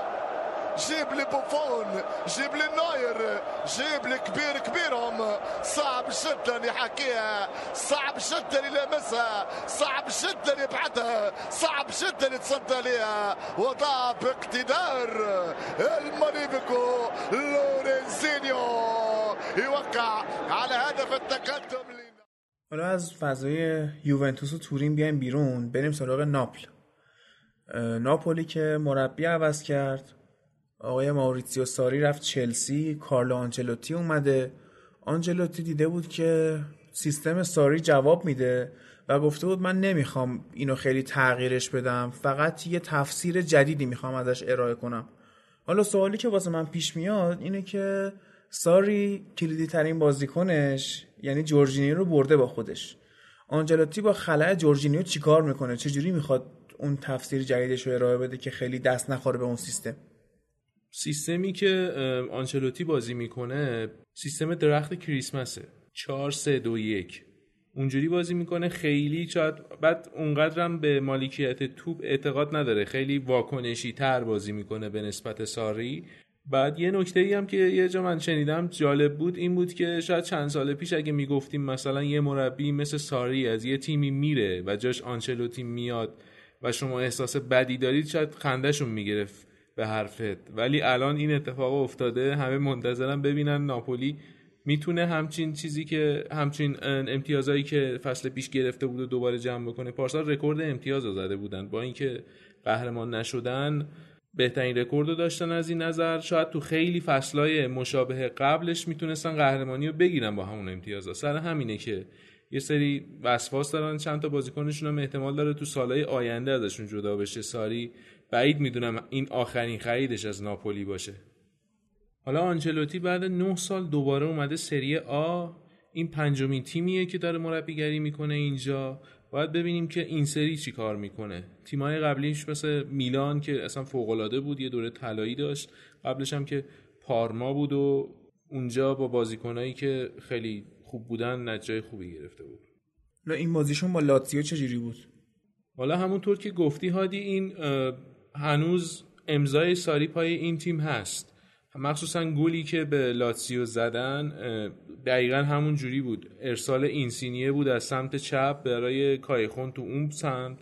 جيب لي بوفون جيب لي نوير جيب لي كبير كبيرهم. صعب جدا يحكيها صعب جدا يلمسها صعب جدا يبعدها صعب جدا يتصدى لها وضع باقتدار. المانيفيكو لورينزينيو. يوقع على هدف التقدم حالا از فضای یوونتوس و تورین بیایم بیرون. بریم سراغ ناپل. ناپولی که مربی عوض کرد. آقای ماوریتسیو ساری رفت چلسی. کارلو آنچلوتی اومده. آنچلوتی دیده بود که سیستم ساری جواب میده و گفته بود من نمی‌خوام اینو خیلی تغییرش بدم. فقط یه تفسیر جدیدی می‌خوام ازش ارائه کنم. حالا سوالی که واسه من پیش میاد اینه که ساری کلیدی ترین بازیکنش یعنی جورجینیو رو برده با خودش. آنجلوتی با خلع جورجینیو چیکار می‌کنه؟ چجوری می‌خواد اون تفسیر جدیدش رو ارائه بده که خیلی دست نخوره به اون سیستم؟ سیستمی که آنچلوتی بازی می‌کنه سیستم درخت کریسمسه. 4 3 2 1 اونجوری بازی می‌کنه خیلی شاید بعد اونقدرم به مالکیت توپ اعتقاد نداره. خیلی واکنشی تر بازی می‌کنه به نسبت ساری. بعد یه نکته ای هم که یه جا من شنیدم جالب بود این بود که شاید چند سال پیش اگه می‌گفتیم مثلا یه مربی مثل ساری از یه تیمی میره و جاش آنچلوتی میاد و شما احساس بدی دارید شاید خندهشون می‌گرفت به حرفت. ولی الان این اتفاق افتاده همه منتظرم ببینن ناپولی می‌تونه همچین چیزی که همچین امتیازایی که فصل پیش گرفته بود و دوباره جمع بکنه. پارسال رکورد امتیاز زده بودن. با اینکه قهرمان نشدن بهترین رکورد رو داشتن از این نظر. شاید تو خیلی فصلای مشابه قبلش می‌تونستن قهرمانی رو بگیرن با همون امتیازا سر همینه که یه سری وسواس دارن چند تا بازیکنشون هم احتمال داره تو سالهای آینده ازشون جدا بشه. ساری بعید می‌دونم این آخرین خریدش از ناپولی باشه. حالا آنچلوتی بعد 9 سال دوباره اومده سری آ. این پنجمین تیمیه که داره مربیگری می‌کنه اینجا. باید ببینیم که این سری چی کار می‌کنه. تیمای قبلیش مثل میلان که اصلا فوقالعاده بود یه دوره طلایی داشت. قبلش هم که پارما بود و اونجا با بازیکنایی که خیلی خوب بودن نتیجه خوبی گرفته بود. این بازیشون با لاتزیو چجوری بود؟ حالا همونطور که گفتی هادی این هنوز امضای ساری پای این تیم هست. مخصوصا گلی که به لاتسیو زدن دقیقا همون جوری بود. ارسال اینسینیه بود از سمت چپ برای کایخون تو اون سمت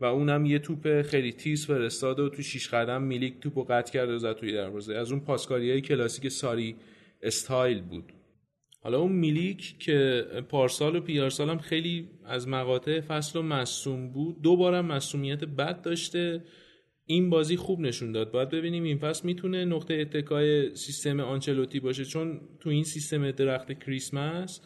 و اونم یه توپ خیلی تیز فرستاد و تو شیش قدم میلیک توپ و قطع کرد و زد توی دروازه. از اون پاسکاری های کلاسیک ساری استایل بود. حالا اون میلیک که پارسال و پیارسال هم خیلی از مقاطع فصل و مصوم بود دو بارم مصومیت بد داشته. این بازی خوب نشون داد. باید ببینیم این فصل می‌تونه نقطه اتکای سیستم آنچلوتی باشه چون تو این سیستم درخت کریسمس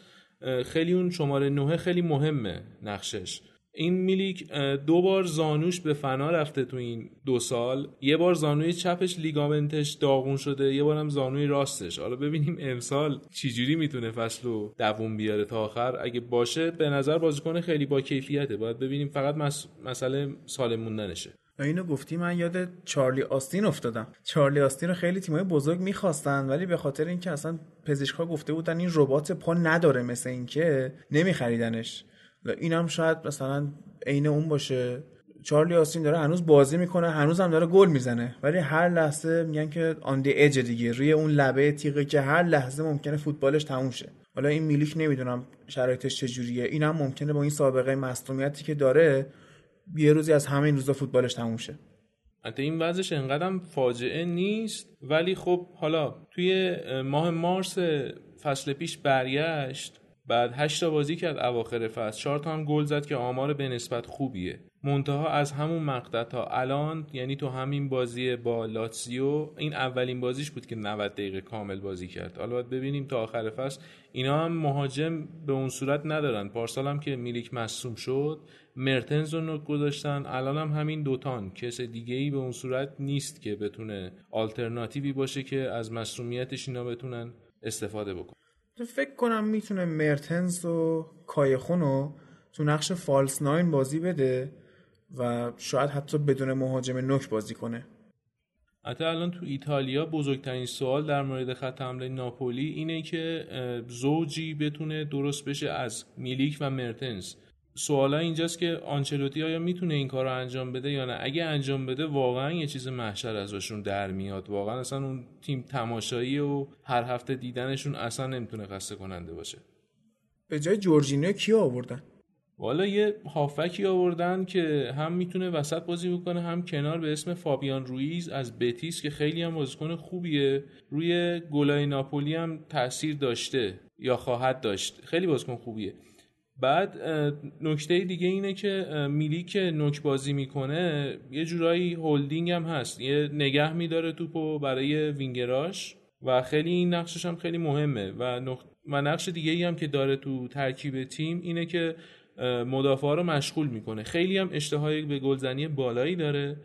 خیلی اون شماره نوه خیلی مهمه نقشش. این میلیک دو بار زانوش به فنا رفته تو این دو سال. یه بار زانوی چپش لیگامنتش داغون شده یه بارم زانوی راستش. حالا ببینیم امسال چجوری می‌تونه فصل رو دووم بیاره تا آخر. اگه باشه به نظر بازیکن خیلی با کیفیته. باید ببینیم فقط مس... مسئله سالم موندنشه اینو گفتی من یاد چارلی آستین افتادم. چارلی آستین رو خیلی تیمای بزرگ می‌خواستن ولی به خاطر اینکه اصلا پزشکا گفته بودن این ربات پا نداره مثل اینکه نمیخریدنش. اینم شاید مثلا عین اون باشه. چارلی آستین داره هنوز بازی می‌کنه هنوز هم داره گل می‌زنه. ولی هر لحظه میگن که آن دی اج دیگه روی اون لبه تیغه که هر لحظه ممکنه فوتبالش تموم شه. حالا این میلیک نمی‌دونم شرایطش چجوریه. اینم ممکنه با این سابقه مصونیتی که داره یه روزی از همه این روزا فوتبالش تموم شه. حتی این وضعش انقدرم فاجعه نیست ولی خب حالا توی ماه مارس فصل پیش برگشت بعد هشت تا بازی کرد اواخر فصل. چهار تا هم گل زد که آمار به نسبت خوبیه. منتها از همون مقطع تا الان یعنی تو همین بازی با لاتسیو این اولین بازیش بود که 90 دقیقه کامل بازی کرد. حالا باید ببینیم تا آخر فصل. اینا هم مهاجم به اون صورت ندارن. پارسال هم که میلیک مصوم شد مرتنز رو گذاشتن. الان هم همین دوتان. کس دیگه ای به اون صورت نیست که بتونه آلترناتیوی باشه که از مصومیتش اینا بتونن استفاده بکنن. فکر کنم می‌تونه مرتنز و کایخون رو تو نقش فالس ناین بازی بده و شاید حتی بدون مهاجم نوک بازی کنه. حتی الان تو ایتالیا بزرگترین سوال در مورد خط حمله ناپولی اینه که زوجی بتونه درست بشه از میلیک و مرتنز. سوالا اینجاست که آنچلوتی آیا می‌تونه این کار رو انجام بده یا نه؟ اگه انجام بده واقعا یه چیز محشر ازشون در میاد. واقعا اصلا اون تیم تماشایی و هر هفته دیدنشون اصلا نمی‌تونه خسته کننده باشه. به جای جورجینیو کی آوردن؟ والا یه هافکی آوردن که هم می‌تونه وسط بازی بکنه هم کنار به اسم فابیان رویز از بتیس که خیلی هم بازیکن خوبیه. روی گلای ناپولی هم تاثیر داشته یا خواهد داشت. خیلی بازیکن خوبیه. بعد نکته دیگه اینه که میلی که نوک بازی می‌کنه یه جورایی هولدینگ هم هست. یه نگه میداره توپو برای وینگراش و خیلی این نقشش هم خیلی مهمه. و, نقط... و نقش دیگه ای هم که داره تو ترکیب تیم اینه که مدافعا رو مشغول می‌کنه. خیلی هم اشتهای به گلزنی بالایی داره.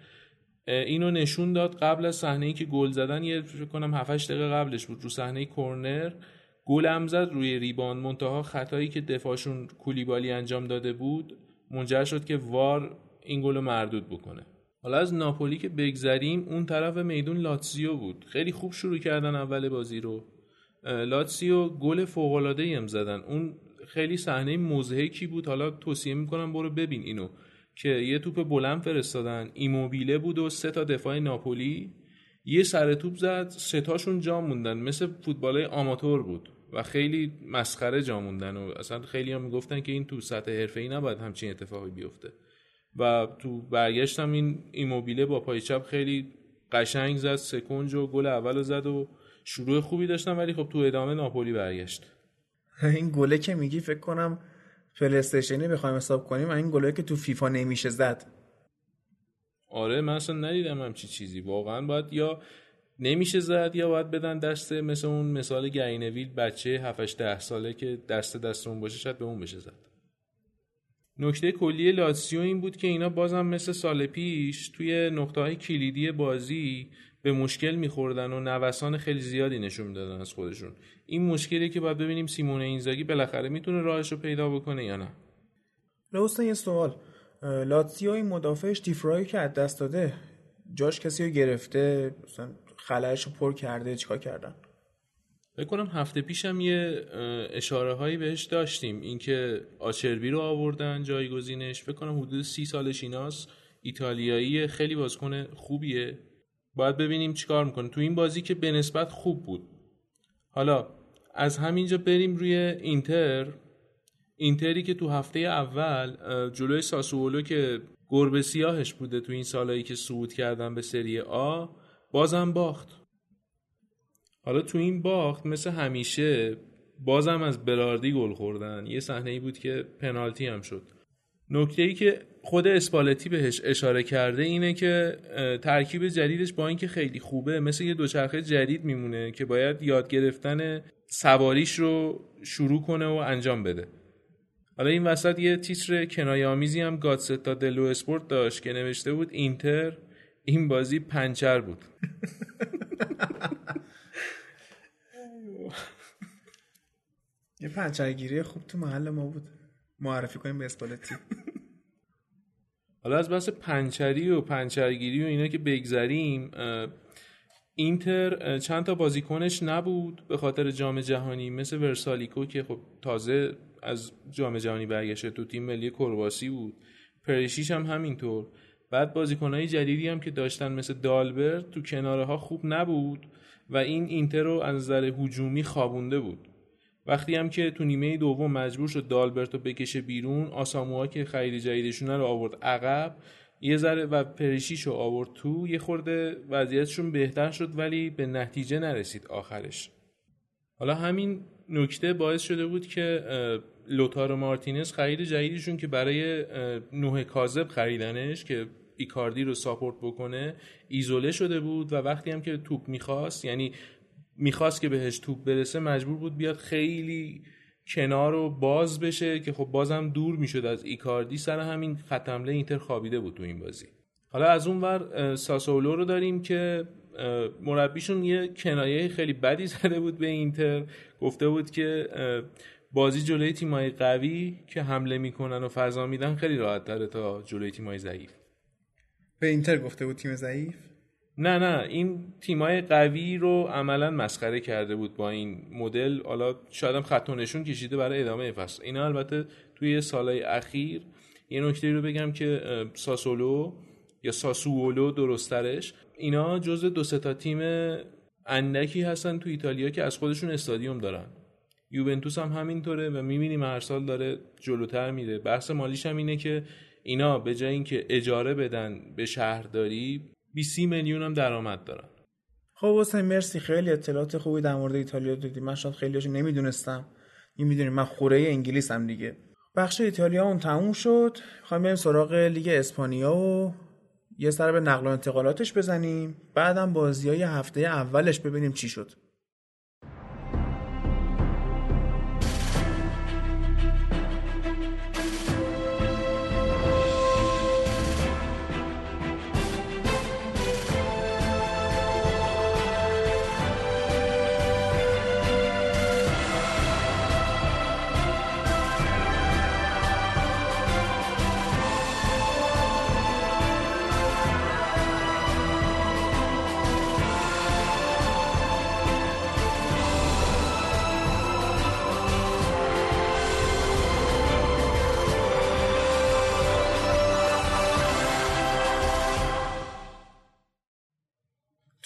اینو نشون داد قبل از صحنه ای که گل زدن یه فکر کنم 7 دقیقه قبلش بود رو صحنه کورنر. گل هم زد روی ریبان منتها خطایی که دفاعشون کولیبالی انجام داده بود منجر شد که وار این گل رو مردود بکنه. حالا از ناپولی که بگذریم اون طرف میدون لاتسیو بود. خیلی خوب شروع کردن اول بازی رو. لاتسیو گل فوق العاده زدن. اون خیلی صحنه مزهکی بود. حالا توصیه می‌کنم برو ببین اینو. که یه توپ بلند فرستادن. ایموبیله بود و سه تا دفاع ناپولی. یه سر توپ زد ستاشون جا موندن. مثل فوتبال آماتور بود و خیلی مسخره جا موندن و اصلا خیلی هم می‌گفتن که این تو سطح حرفه ای نباید همچین اتفاقی بیفته. و تو برگشتم این ایموبیله با پای چپ خیلی قشنگ زد سکنج و گل اول زد و شروع خوبی داشتن ولی خب تو ادامه ناپولی برگشت. این گله که میگی فکر کنم پلیستشنی بخوایم حساب کنیم این گله که تو فیفا نمیشه زد. آره من اصلا ندیدم همچی چیزی. واقعا باید یا نمیشه زد یا باید بدن دست مثل اون مثال گرینویل بچه 7 ده ساله که دست دست اون باشه شاید به اون بشه زد. نکته کلی لاتسیو این بود که اینا بازم مثل سال پیش توی نقطه های کلیدی بازی به مشکل میخوردن و نوسان خیلی زیادی نشون می‌دادن از خودشون. این مشکلی که باید ببینیم سیمون اینزاگی بالاخره می‌تونه راهش رو پیدا بکنه یا نه؟ لوستن یه سوال. لاتسیو این مدافعش دیفرایی که از دست داده. جاش کسی رو گرفته مثلا خلعش رو پر کرده چیکار کردن؟ فکر کنم هفته پیشم یه اشاره هایی بهش داشتیم. اینکه آچربی رو آوردن جایگزینش. فکر کنم حدود سی سالش ایناست. ایتالیایی خیلی بازیکن خوبیه. باید ببینیم چیکار می‌کنه. تو این بازی که به نسبت خوب بود. حالا از همینجا بریم روی اینتر. اینتری که تو هفته اول جلوی ساسولو که گربه سیاهش بوده تو این سالهایی که صعود کردن به سری آ بازم باخت. حالا تو این باخت مثل همیشه بازم از براردی گل خوردن. یه صحنه ای بود که پنالتی هم شد. نکته ای که خود اسپالتی بهش اشاره کرده اینه که ترکیب جدیدش با اینکه خیلی خوبه مثل یه دوچرخه جدید میمونه که باید یاد گرفتن سواریش رو شروع کنه و انجام بده. حالا این وسط یه تیتر کنایه آمیزی هم گادستا دلو اسپورت داشت که نوشته بود اینتر این بازی پنچر بود. یه پنچرگیری خوب تو محل ما بود. معرفی کنیم به اسپالتی. حالا از بحث پنچری و پنچرگیری و اینا که بگذریم اینتر چند تا بازیکنش نبود به خاطر جام جهانی مثل ورسالیکو که خب تازه از جام جهانی برگشته تو تیم ملی کرواسی بود. پرشیش هم همینطور. بعد بازیکنهای جدیدی هم که داشتن مثل دالبرت تو کناره خوب نبود و این اینتر رو از نظر هجومی خوابونده بود. وقتی هم که تو نیمه دوم مجبور شد دالبرتو بکشه بیرون آساموها که خرید جدیدشون رو آورد عقب یه ذره و پریشیچ رو آورد تو یه خورده وضعیتشون بهتر شد ولی به نتیجه نرسید آخرش. حالا همین نکته باعث شده بود که لوتارو مارتینز خرید جدیدشون که برای نه کاذب خریدنش که ایکاردی رو support بکنه ایزوله شده بود و وقتی هم که توپ می‌خواست یعنی می‌خواست که بهش توپ برسه مجبور بود بیاد خیلی کنار رو باز بشه که خب بازم دور می‌شد از ایکاردی. سر همین خط اینتر خوابیده بود تو این بازی. حالا از اون ور ساسولو رو داریم که مربیشون یه کنایه خیلی بدی زده بود به اینتر. گفته بود که بازی جلوی تیمای قوی که حمله می‌کنن و فضا میدن خیلی راحت تره تا جلوی تیمای ضعیف. به اینتر گفته بود تیم ضعیف؟ نه نه. این تیمای قوی رو عملا مسخره کرده بود با این مدل. حالا شاید هم خط نشون کشیده برای ادامه فصل. اینا البته توی سالهای اخیر یه نکته رو بگم که ساسولو یا ساسوولو درسترش اینا جز دو تا تیم اندکی هستن تو ایتالیا که از خودشون استادیوم دارن. یوونتوس هم همینطوره و می‌بینیم هر سال داره جلوتر میره. بحث مالیش هم اینه که اینا به جای اینکه اجاره بدن به شهرداری 20 میلیون هم درآمد دارن. خب حسین مرسی. خیلی اطلاعات خوبی در مورد ایتالیا دادی. من شاید خیلیاشو نمی‌دونستم. این می‌دونیم من خوره انگلیس هم دیگه. بخش ایتالیا اون تموم شد. خواهیم بریم سراغ لیگ اسپانیا و یه سر به نقل و انتقالاتش بزنیم بعدم بازی های هفته اولش ببینیم چی شد.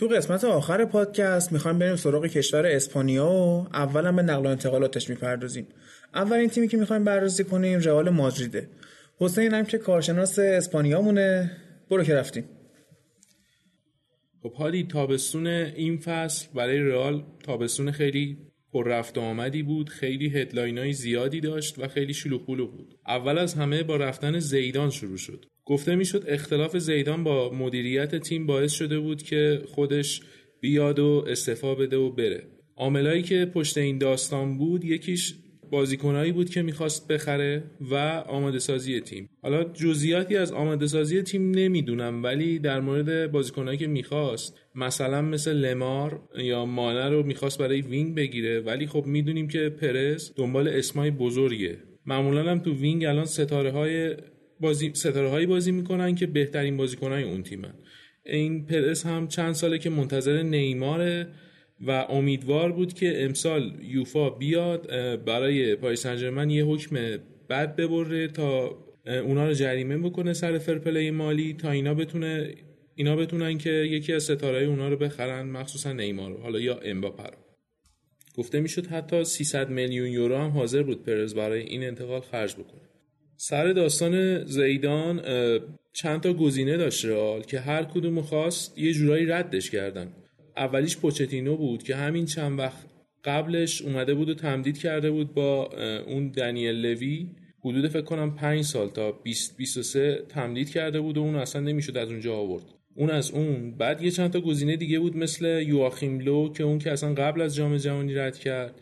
تو قسمت آخر پادکست می‌خوایم بریم سراغ کشور اسپانیا و اولا به نقل و انتقالاتش می‌پردازیم. اولین تیمی که می‌خوایم بررسی کنیم رئال مادریده. حسین هم که کارشناس اسپانیا مونه برو که رفتیم. خب حالی تابستون این فصل برای رئال تابستون خیلی پر رفت آمدی بود خیلی هدلاین زیادی داشت و خیلی شلوغ بود. اول از همه با رفتن زیدان شروع شد. گفته می‌شد اختلاف زیدان با مدیریت تیم باعث شده بود که خودش بیاد و استعفا بده و بره. عاملایی که پشت این داستان بود یکیش بازیکنایی بود که می‌خواست بخره و آماده سازی تیم. حالا جزئیاتی از آماده سازی تیم نمی‌دونم ولی در مورد بازیکنایی که می‌خواست مثلا مثل لمار یا مانه رو می‌خواست برای wing بگیره ولی خب می‌دونیم که پرز دنبال اسمای بزرگه. معمولا هم تو wing الان ستاره های بازی ستاره هایی بازی می‌کنن که بهترین بازیکنای اون تیمن. این پرس هم چند ساله که منتظر نیماره و امیدوار بود که امسال یوفا بیاد برای پاریس سن یه حکم بد ببره تا اونا رو جریمه بکنه سر فرپلی مالی تا اینا بتونه اینا بتونن که یکی از ستاره اونا رو بخرن مخصوصا نیمار رو حالا یا امباپه رو. گفته می‌شد حتی 300 میلیون یورو هم حاضر بود پرز برای این انتقال خرج بکنه. سر داستان زیدان چند تا گزینه داشت رئال که هر کدوم خواست یه جورایی ردش کردن. اولیش پوچتینو بود که همین چند وقت قبلش اومده بود و تمدید کرده بود با اون دنیل لوی. حدود فکر کنم 5 سال تا 20 23 تمدید کرده بود و اون اصلا نمی‌شد از اونجا آورد. اون از اون. بعد یه چند تا گزینه دیگه بود مثل یواخیم لو که اون که اصلا قبل از جام جهانی رد کرد.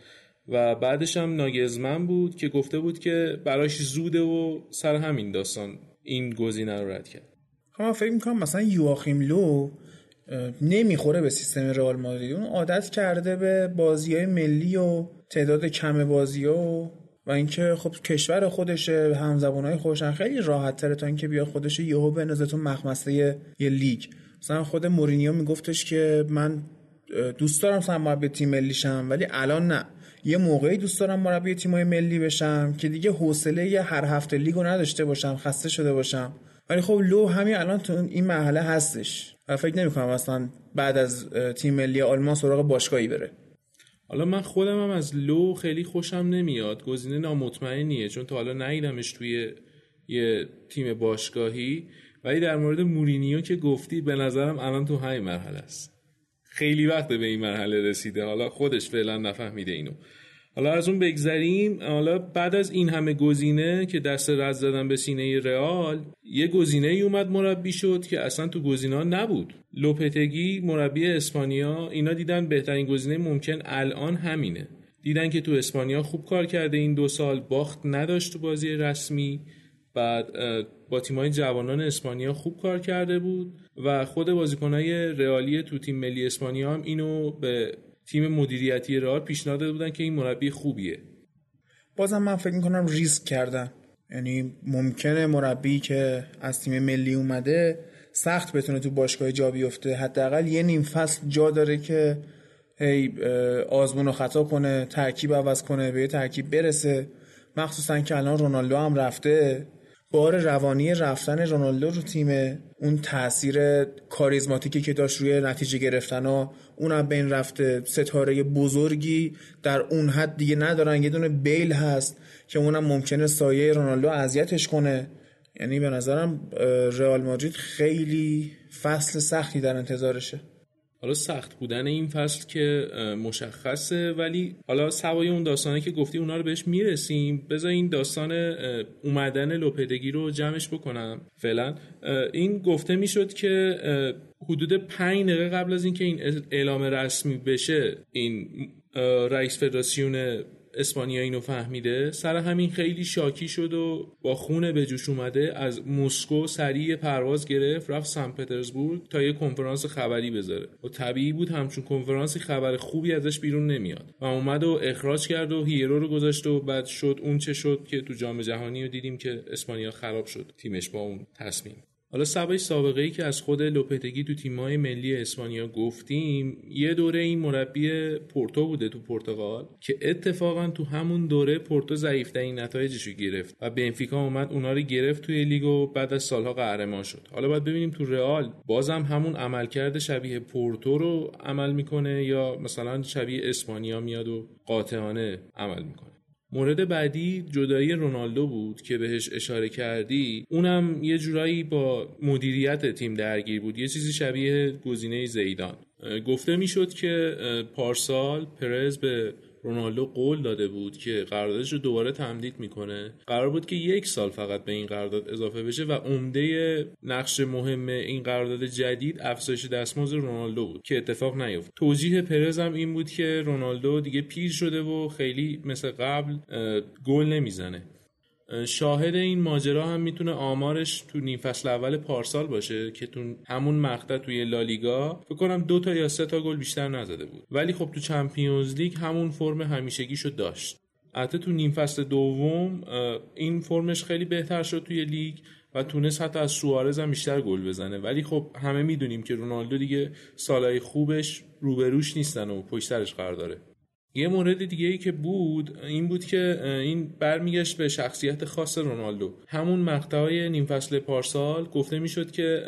و بعدش هم ناگزمن بود که گفته بود که براش زوده و سر همین داستان این گزینه رو رد کرد. خب من فکر می‌کنم مثلا یواخیم لو نمی‌خوره به سیستم رئال مادرید. اون عادت کرده به بازی های ملی و تعداد کم بازی ها و و اینکه خب کشور خودشه همزبان های خوشن خیلی راحت تره تا اینکه بیا خودش یهو بندازه تو مخمسته یه لیگ. مثلا خود مورینیو میگفتش که من دوست دارم مثلا مربی تیم ملی شم ولی الان نه. یه موقعی دوست دارم مربی تیمای ملی بشم که دیگه حوصله هر هفته لیگو نداشته باشم خسته شده باشم. ولی خب لو همین الان تو این مرحله هستش. و فکر نمی کنم اصلا بعد از تیم ملی آلمان سراغ باشگاهی بره. حالا من خودم هم از لو خیلی خوشم نمیاد. گزینه نامطمئنیه چون تا حالا ندیدمش توی یه تیم باشگاهی. ولی در مورد مورینیو که گفتی به نظرم الان تو همین مرحله است. خیلی وقت به این مرحله رسیده. حالا خودش فعلا نفهمیده اینو. حالا از اون بگذریم. حالا بعد از این همه گزینه که دست رد زدن به سینه رئال یه گزینه ای اومد مربی شد که اصلا تو گزینه نبود. لوپتگی مربی اسپانیا اینا دیدن بهترین گزینه ممکن الان همینه. دیدن که تو اسپانیا خوب کار کرده این دو سال باخت نداشت تو بازی رسمی. بعد با تیمای جوانان اسپانیا خوب کار کرده بود و خود بازیکنای رئالی تو تیم ملی اسپانیا هم اینو به تیم مدیریتی رئال پیشنهاد داده بودن که این مربی خوبیه. بازم من فکر می‌کنم ریسک کردن. یعنی ممکنه مربی که از تیم ملی اومده سخت بتونه تو باشگاه جا بیفته. حداقل یه نیم فصل جا داره که هی آزمون و خطا کنه ترکیب عوض کنه به ترکیب برسه. مخصوصا که الان رونالدو هم رفته. بار روانی رفتن رونالدو رو تیم اون تاثیر کاریزماتیکی که داشت روی نتیجه گرفتن ها اونم بین رفته ستاره بزرگی در اون حد دیگه ندارن. یه دونه بیل هست که اونم ممکنه سایه رونالدو اذیتش کنه. یعنی به نظرم رئال مادرید خیلی فصل سختی در انتظارشه. حالا سخت بودن این فصل که مشخصه ولی حالا سوای اون داستانه که گفتی اونا رو بهش می‌رسیم. بذار این داستان اومدن لوپتگی رو جمعش بکنم. فعلا این گفته می‌شد که حدود پنج دقیقه قبل از اینکه این اعلام رسمی بشه این رئیس فدراسیون اسپانیا اینو فهمیده. سر همین خیلی شاکی شد و با خون به جوش اومده از مسکو سریع پرواز گرفت رفت سن پترزبورگ تا یه کنفرانس خبری بذاره. و طبیعی بود همچین کنفرانسی خبر خوبی ازش بیرون نمیاد. و اومد و اخراج کرد و هیرو رو گذاشت و بعد شد اون چه شد که تو جام جهانی رو دیدیم که اسپانیا خراب شد. تیمش با اون تصمیم. حالا سبای سابقه ای که از خود لوپتگی تو تیمای ملی اسپانیا گفتیم یه دوره این مربی پورتو بوده تو پرتغال که اتفاقا تو همون دوره پورتو ضعیفترین نتایجش رو گرفت و بنفیکا اومد اونا رو گرفت توی لیگ و بعد از سالها قهرمان شد. حالا باید ببینیم تو رئال بازم همون عملکرد شبیه پورتو رو عمل می‌کنه یا مثلا شبیه اسپانیا میاد و قاطعانه عمل می‌کنه. مورد بعدی جدایی رونالدو بود که بهش اشاره کردی. اونم یه جورایی با مدیریت تیم درگیر بود. یه چیزی شبیه گزینه زیدان. گفته می‌شد که پارسال پرز به رونالدو قول داده بود که قراردادش رو دوباره تمدید می‌کنه. قرار بود که یک سال فقط به این قرارداد اضافه بشه و عمده نقش مهم این قرارداد جدید افزایش دستمزد رونالدو بود که اتفاق نیفت توجیه پرز هم این بود که رونالدو دیگه پیر شده و خیلی مثل قبل گل نمی‌زنه. شاهد این ماجرا هم می‌تونه آمارش تو نیم فصل اول پارسال باشه که تو همون مقطع توی لالیگا فکر کنم دو تا یا سه تا گل بیشتر نزده بود. ولی خب تو چمپیونز لیگ همون فرم همیشگیشو داشت. البته تو نیم فصل دوم این فرمش خیلی بهتر شد توی لیگ و تونست حتی از سوارز هم بیشتر گل بزنه. ولی خب همه می‌دونیم که رونالدو دیگه سالهای خوبش روبروش نیستن و پشترش قرار داره. یه مورد دیگه ای که بود این بود که این برمیگشت به شخصیت خاص رونالدو. همون مقطعای نیم فصل پارسال گفته می‌شد که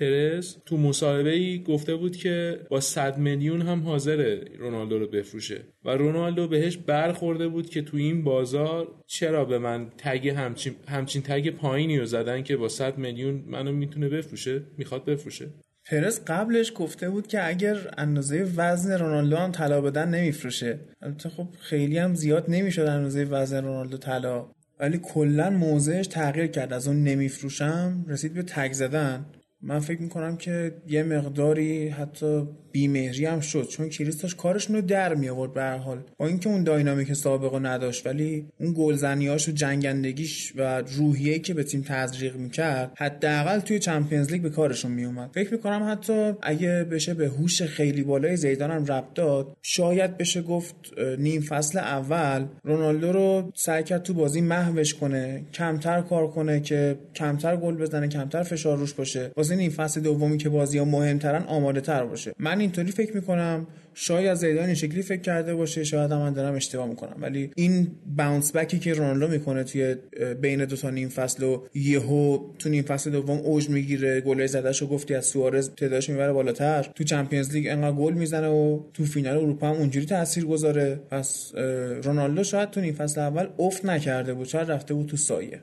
پرز تو مصاحبه ای گفته بود که با 100 میلیون هم حاضر رونالدو رو بفروشه. و رونالدو بهش برخورده بود که تو این بازار چرا به من تگ همچین همچین تگ پایینی رو زدن که با 100 میلیون منو می‌تونه بفروشه می‌خواد بفروشه. پرز قبلش گفته بود که اگر اندازه وزن رونالدو هم طلا بدن نمیفروشه. البته خب خیلی هم زیاد نمی‌شد اندازه وزن رونالدو طلا. ولی کلا موضعش تغییر کرد. از اون نمیفروشم رسید به تگ زدن. من فکر می‌کنم که یه مقداری حتی بیمهری هم شد چون کریستاش کارشون رو در می آورد به حال. با اینکه اون داینامیک سابقه نداشت ولی اون گلزنیاش و جنگندگیش و روحیه‌ای که به تیم تزریق می‌کرد حداقل توی چمپیونز لیگ به کارشون میومد فکر می‌کنم حتی اگه بشه به هوش خیلی بالای زیدان هم ربط داد شاید بشه گفت نیم فصل اول رونالدو رو سعی کرد تو بازی محوش کنه کمتر کار کنه که کمتر گل بزنه کمتر فشار روش باشه. واسه نیم فصل دومی که بازی ها مهمترن آماده تر باشه. من اینطوری فکر می‌کنم شاید زیدان این شکلی فکر کرده باشه شاید من دارم اشتباه می‌کنم. ولی این باونس بکی که رونالدو می‌کنه توی بین دو تا نیم فصل و یهو تو نیم فصل دوم اوج می‌گیره گل زدهشو گفتی از سوارز تعدادش می‌بره بالاتر. تو چمپیونز لیگ انقدر گل می‌زنه و تو فینال اروپا هم اونجوری تاثیر گذاره. پس رونالدو شاید تو نیم فصل اول افت نکرده بود شاید رفته بود تو سایه.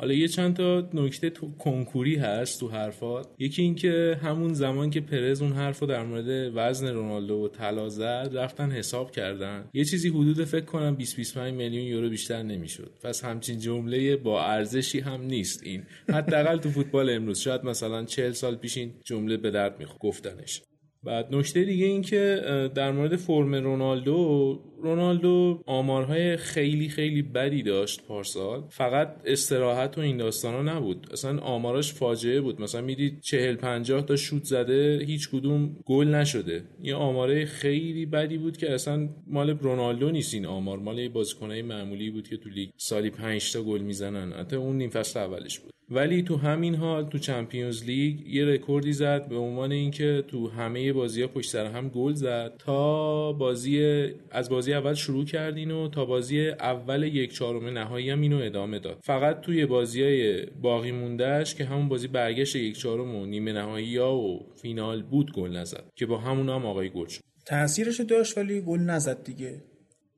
حالا یه چند تا نکته تو کنکوری هست تو حرفات. یکی اینکه همون زمان که پرز اون حرفو در مورد وزن رونالدو و طلا زد رفتن حساب کردن. یه چیزی حدود فکر کنم 20 25 میلیون یورو بیشتر نمی‌شد. پس همچین جمله با ارزشی هم نیست این. حداقل تو فوتبال امروز. شاید مثلا 40 سال پیش این جمله به درد می‌خورد. گفتنش. بعد نکته دیگه این که در مورد فرم رونالدو رونالدو آمارهای خیلی خیلی بدی داشت پارسال. فقط استراحت و این داستانا نبود. اصلا آماراش فاجعه بود. مثلا می‌دید چهل پنجاه تا شوت زده هیچ کدوم گل نشده. یه آماره خیلی بدی بود که اصلا مال رونالدو نیست این آمار. مال یه بازیکنای معمولی بود که تو لیگ سالی 5 تا گل می‌زنن. حتی اون نیم فصل اولش بود. ولی تو همین حال تو Champions League یه رکوردی زد به عنوان اینکه تو همه بازی ها پشت سر هم گل زد تا بازی از بازی اول شروع کرد این و تا بازی اول یک چهارم نهایی هم اینو ادامه داد. فقط توی بازی های باقی موندهش که همون بازی برگشت یک چهارم و نیمه نهایی ها و فینال بود گل نزد که با همون هم آقای گل شد. تاثیرش داشت ولی گل نزد دیگه.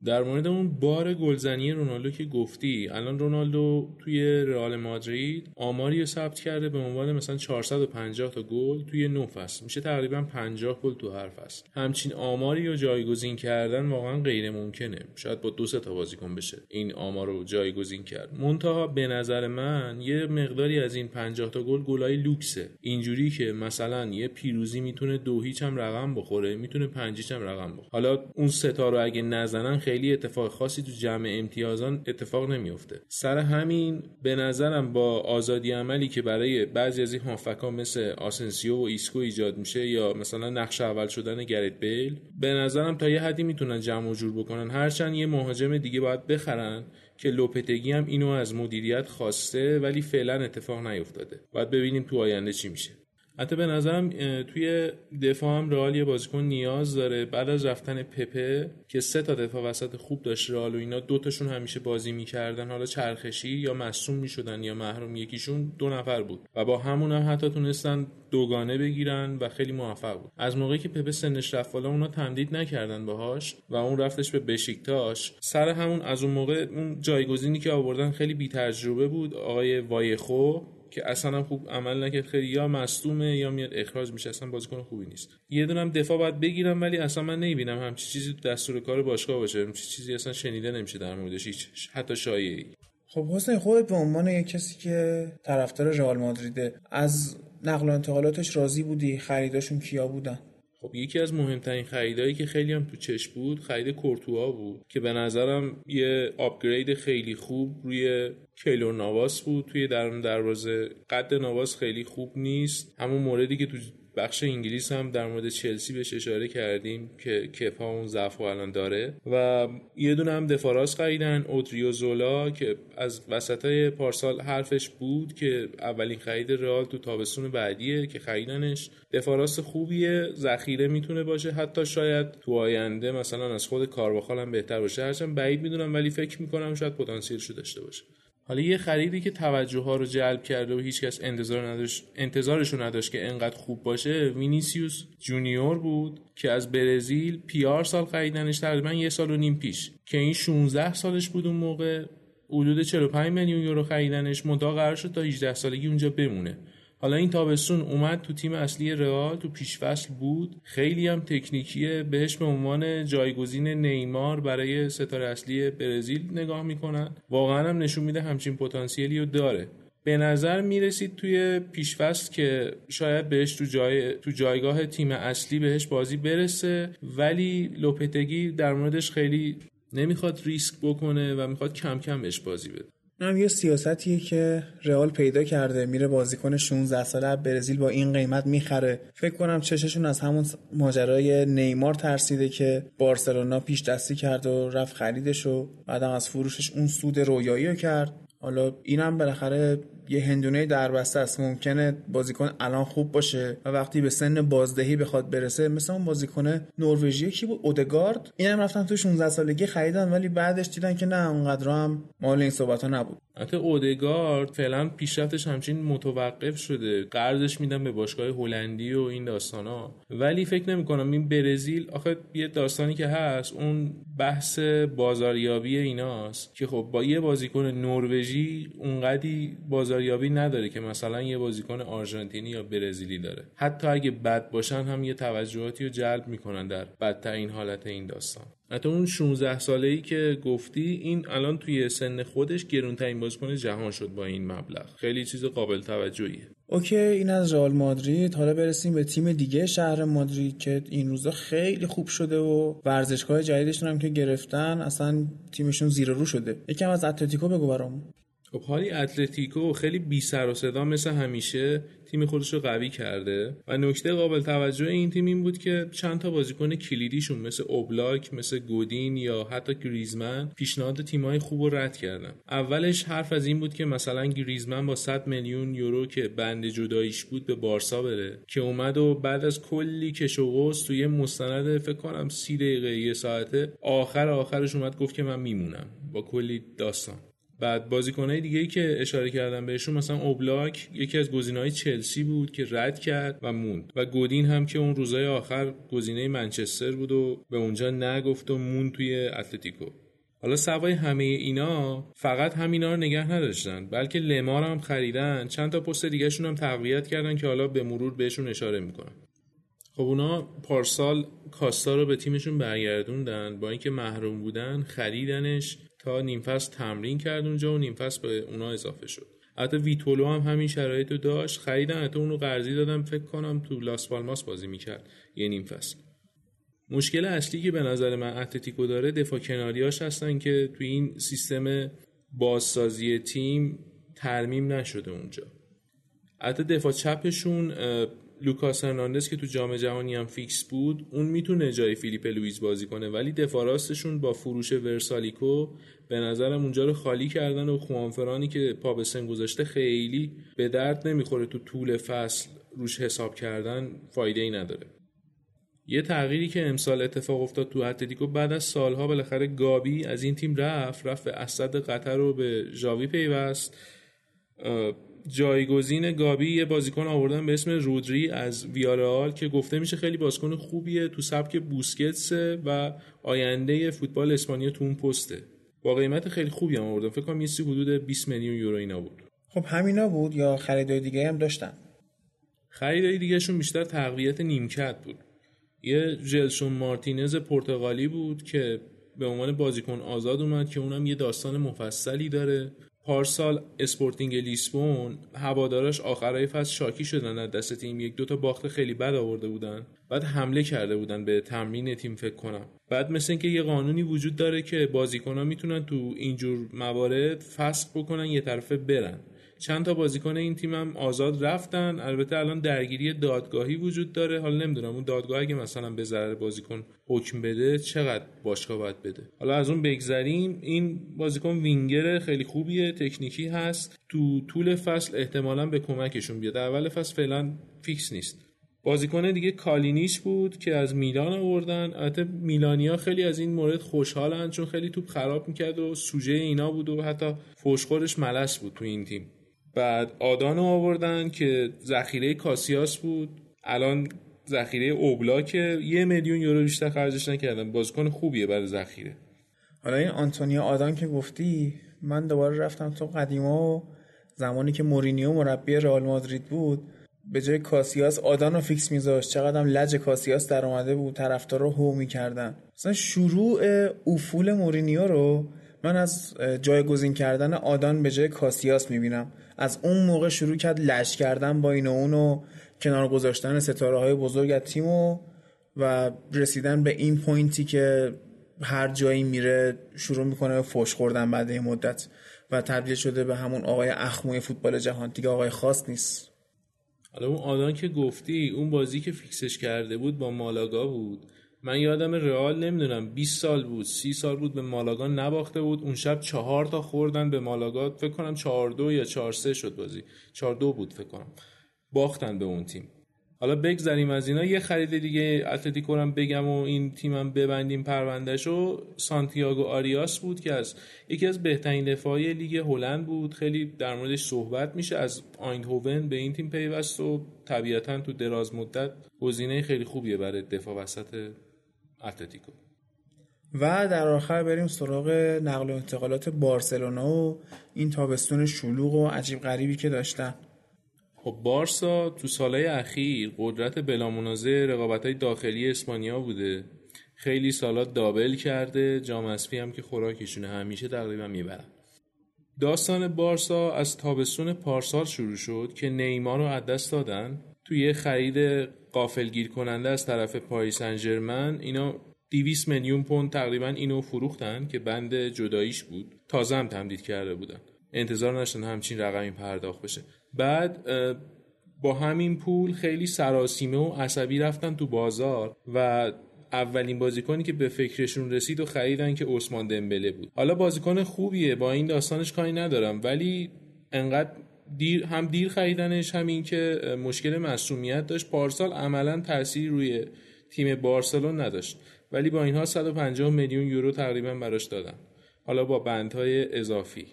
در مورد اون بار گلزنی رونالدو که گفتی الان رونالدو توی رئال مادرید آماری رو ثبت کرده به عنوان مثلا 450 تا گل توی 9 فصل میشه تقریبا 50 گل تو هر فصل همچین آماری رو جایگزین کردن واقعا غیر ممکنه. شاید با دو سه تا بازیکن بشه این آمار رو جایگزین کرد. منتها به نظر من یه مقداری از این 50 تا گل گلای لوکسه. اینجوری که مثلا یه پیروزی می‌تونه دو هیچ هم رقم بخوره می‌تونه پنج هم رقم بخوره. حالا اون ستا رو اگه نزنن خیلی اتفاق خاصی تو جمع امتیازان اتفاق نمیفته. سر همین به نظرم با آزادی عملی که برای بعضی از این هافبکا مثل آسنسیو و ایسکو ایجاد میشه یا مثلا نقش اول شدن گرت بیل به نظرم تا یه حدی می‌تونن جمع و جور بکنن. هرچند یه مهاجم دیگه باید بخرن که لوپتگی هم اینو از مدیریت خواسته ولی فعلا اتفاق نیفتاده. باید ببینیم تو آینده چی میشه. حتی به نظرم توی دفاع هم رئال یه بازیکن نیاز داره. بعد از رفتن پپه که سه تا دفاع وسط خوب داشت رئال و اینا دوتاشون همیشه بازی می‌کردن. حالا چرخشی یا مصدوم می‌شدن یا محروم یکیشون دو نفر بود. و با همون هم حتی تونستن دوگانه بگیرن و خیلی موفق بود. از موقعی که پپه سنش رفت بالا اونا تمدید نکردن باهاش و اون رفتش به بشیکتاش. سر همون از اون موقع اون جایگزینی که آوردن خیلی بی تجربه بود. آقای وایخو که اصلا هم خوب عمل نکرد. خیلی یا مصدومه یا میاد اخراج میشه. اصلا بازیکن خوبی نیست. یه دونم دفاع باید بگیرم ولی اصلا من نمی‌بینم همچی چیزی دستور کار باشگاه باشه. همچی چیزی اصلا شنیده نمیشه در موردش. هیچ حتی شایعی خب حسین خودت به عنوان یک کسی که طرفدار رئال مادریده از نقل و انتقالاتش راضی بودی؟ خریداشون کیا بودن؟ خب یکی از مهمترین خریدایی که خیلی هم تو چش بود خرید کورتوا بود که به نظرم یه آپگرید خیلی خوب روی کیلور نواس بود. توی درون دروازه قد نواس خیلی خوب نیست. همون موردی که تو بخش انگلیس هم در مورد چلسی بهش اشاره کردیم که کپا اون ضعف الان داره. و یه دونه هم دفاراس خریدن اودریو زولا که از وسط پارسال حرفش بود که اولین خرید رئال تو تابستون بعدیه که خریدنش دفاراس خوبیه ذخیره می‌تونه باشه. حتی شاید تو آینده مثلا از خود کارواخال هم بهتر باشه. هرچند بعید می‌دونم ولی فکر می‌کنم شاید پتانسیلشو داشته باشه. حالا یه خریدی که توجه ها رو جلب کرده و هیچکس انتظار نداشت انتظارش رو نداشت که انقدر خوب باشه وینیسیوس جونیور بود که از برزیل پیار سال خریدنش تقریبا یه سال و نیم پیش. که این 16 سالش بود اون موقع حدود 45 میلیون یورو خریدنش منتها قرار شد تا 18 سالگی اونجا بمونه. حالا این تابستون اومد تو تیم اصلی رئال تو پیشفصل بود. خیلی هم تکنیکیه. بهش به عنوان جایگزین نیمار برای ستاره اصلی برزیل نگاه می‌کنن. واقعا هم نشون میده همچین پتانسیلی رو داره. به نظر می‌رسید توی پیشفصل که شاید بهش تو, جای... تو جایگاه تیم اصلی بهش بازی برسه ولی لوپتگی در موردش خیلی نمی‌خواد ریسک بکنه و می‌خواد کم کم بهش بازی بده. هم یه سیاستیه که رئال پیدا کرده میره بازیکن 16 ساله برزیل با این قیمت می‌خره. فکر کنم چششون از همون ماجرای نیمار ترسیده که بارسلونا پیش دستی کرد و رفت خریدش و بعدم از فروشش اون سود رویایی رو کرد. حالا اینم بالاخره یه هندونه در بسته است. ممکنه بازیکن الان خوب باشه و وقتی به سن بازدهی بخواد برسه مثل اون بازیکن نروژی کی بود؟ اودگارد. اینم رفتن تو 16 سالگی خریدن ولی بعدش دیدن که نه اونقدر هم مال این صحبت ها نبود. حتی اودگارد فعلا پیشرفتش همچین متوقف شده. قرضش میدن به باشگاه هلندی و این ها ولی فکر نمی کنم این برزیل آخه یه داستانی که هست اون بحث بازاریابی ایناست که خب با یه بازیکن نروژی اونقدی بازاریابی نداره که مثلا یه بازیکن آرژانتینی یا برزیلی داره. حتی اگه بد باشن هم یه توجهاتی رو جلب می‌کنن در بدترین حالت این داستان. حتی اون 16 ساله ای که گفتی این الان توی سن خودش گرونترین بازیکن جهان شد با این مبلغ. خیلی چیز قابل توجهیه. اوکی این از رئال مادرید. حالا برسیم به تیم دیگه شهر مادرید که این روزا خیلی خوب شده و ورزشگاه جدیدشون هم که گرفتن اصلا تیمشون زیر رو شده. یکم از اتلتیکو بگو برام خب حالی اتلتیکو خیلی بی سر و صدا مثل همیشه تیم خودش رو قوی کرده و نکته قابل توجه این تیم این بود که چند تا بازیکن کلیدیشون مثل اوبلاک مثل گودین یا حتی گریزمن پیشنهاد تیمای خوب رو رد کردن. اولش حرف از این بود که مثلا گریزمن با 100 میلیون یورو که بند جداییش بود به بارسا بره که اومد و بعد از کلی کش و توی مستند فکر کنم سی دقیقه یه ساعته آخر آخرش اومد گفت که من میمونم. با کلی داستان. بعد بازیکنهای دیگه ای که اشاره کردم بهشون مثلا اوبلاک یکی از گزینه‌های چلسی بود که رد کرد و موند. و گودین هم که اون روزای آخر گزینه منچستر بود و به اونجا نگفت و موند توی اتلتیکو. حالا سوای همه اینا فقط همینا رو نگه نداشتن بلکه لمار هم خریدن. چند تا پست دیگهشون هم تقویت کردن که حالا به مرور بهشون اشاره می‌کنم. خب اونا پارسال کاستا رو به تیمشون برگردوندن. با اینکه محروم بودن خریدنش تا نیم فصل تمرین کرد اونجا و نیم فصل به اونا اضافه شد. حتی ویتولو هم همین شرایط رو داشت. خریدن حتی اونو قرضی دادم. فکر کنم تو لاس پالماس بازی می‌کرد. یه نیم فصل مشکل اصلی که به نظر من اتلتیکو داره دفاع کناریاش هستن که تو این سیستم بازسازی تیم ترمیم نشده اونجا. حتی دفاع چپشون لوکاس هرناندز که تو جام جهانی هم فیکس بود اون می‌تونه جای فیلیپ لویز بازی کنه ولی دفاع راستشون با فروش ورسالیکو به نظرم اونجا رو خالی کردن و خوانفرانی که پا به سن گذاشته خیلی به درد نمی‌خوره تو طول فصل روش حساب کردن فایده ای نداره. یه تغییری که امسال اتفاق افتاد تو اتلتیکو بعد از سالها بالاخره گابی از این تیم رفت رفت به السد قطر رو به ژاوی پیوست. جایگزین گابی یه بازیکن آوردن به اسم رودری از ویارال که گفته میشه خیلی بازیکن خوبیه تو سبک بوسکتسه و آینده فوتبال اسپانیا تو اون پسته. با قیمت خیلی خوبی هم آوردن. فکر کنم یه سی حدود 20 میلیون یورو اینا بود. خب همینا بود یا خریدای دیگه هم داشتن؟ خریدای دیگهشون بیشتر تقویت نیمکت بود. یه جلسون مارتینز پرتغالی بود که به عنوان بازیکن آزاد اومد که اونم یه داستان مفصلی داره. پارسال اسپورتینگ لیسبون هواداراش آخرای فصل شاکی شدن از دست تیم. یک دوتا باخت خیلی بد آورده بودن. بعد حمله کرده بودن به تمرین تیم فکر کنم. بعد مثل اینکه یه قانونی وجود داره که بازیکنها می‌تونن تو اینجور موارد فسخ بکنن یه طرفه برن. چند تا بازیکن این تیم هم آزاد رفتن. البته الان درگیری دادگاهی وجود داره. حالا نمی‌دونم اون دادگاه اگه مثلا به ضرر بازیکن حکم بده چقدر باشگاه باید بده؟ حالا از اون بگذریم. این بازیکن وینگر خیلی خوبیه تکنیکی هست. تو طول فصل احتمالا به کمکشون بیاد. اول فصل فعلا فیکس نیست. بازیکن دیگه کالینیچ بود که از میلان آوردن. البته میلانیا خیلی از این مورد خوشحالن چون خیلی توپ خراب می‌کرد و سوژه اینا بود و حتی فوشخورش ملس بود تو این تیم. بعد آدان رو آوردن که ذخیره کاسیاس بود. الان ذخیره اوبلاک که یه میلیون یورو بیشتر خرجش نکردن. بازیکن خوبیه برای ذخیره. حالا این آنتونیو آدان که گفتی من دوباره رفتم تو قدیما و زمانی که مورینیو مربی رئال مادرید بود به جای کاسیاس آدان رو فیکس میذاشت. چقدر هم لج کاسیاس در اومده بود طرفدار رو هو می‌کردن. مثلا شروع افول مورینیو رو من از جایگزین کردن آدان به جای کاسیاس می‌بینم. از اون موقع شروع کرد لج کردن با این و اون و کنار گذاشتن ستاره های بزرگ از تیم و, و رسیدن به این point ی که هر جایی میره شروع می‌کنه فوش خوردن بعد این مدت و تبدیل شده به همون آقای اخموی فوتبال جهان. دیگه آقای خاص نیست. حالا اون آدان که گفتی اون بازی که فیکسش کرده بود با مالاگا بود. من یادم رئال نمی‌دونم 20 سال بود 30 سال بود به مالاگا نباخته بود. اون شب چهار تا خوردن به مالاگا فکر کنم 4 2 یا 4 3 شد بازی. 4 2 بود فکر کنم. باختن به اون تیم. حالا بگذریم از اینا. یه خرید دیگه اتلتیکو هم بگم و این تیمم ببندیم پروندهشو. سانتیاگو آریاس بود که از یکی از بهترین دفاعی لیگ هلند بود. خیلی در موردش صحبت میشه. از آیندهوون به این تیم پیوست و طبیعتا تو دراز مدت گزینه خیلی خوبیه برای دفاع وسط اتلتیکو. و در آخر بریم سراغ نقل و انتقالات بارسلونا و این تابستون شلوغ و عجیب غریبی که داشتن. خب بارسا تو سالهای اخیر قدرت بلامنازه رقابت های داخلی اسپانیا بوده. خیلی سالات دابل کرده جام اسپی هم که خوراکشونه همیشه تقریبا می‌برن. داستان بارسا از تابستون پارسال شروع شد که نیمار رو از دست دادن توی خرید قافلگیر کننده از طرف پاریس انجرمن اینا 200 میلیون پوند تقریبا اینو فروختن که بند جداییش بود. تازه هم تمدید کرده بودن. انتظار نشدن همچین رقمی پرداخت بشه. بعد با همین پول خیلی سراسیمه و عصبی رفتن تو بازار و اولین بازیکنی که به فکرشون رسید و خریدن که عثمان دمبله بود. حالا بازیکن خوبیه با این داستانش کاری ندارم ولی انقدر دیر هم دیر خریدنش همین که مشکل مسئولیت داشت. پارسال عملا تاثیر روی تیم بارسلون نداشت. ولی با اینها 150 میلیون یورو تقریبا براش دادن. حالا با بندهای اضافی.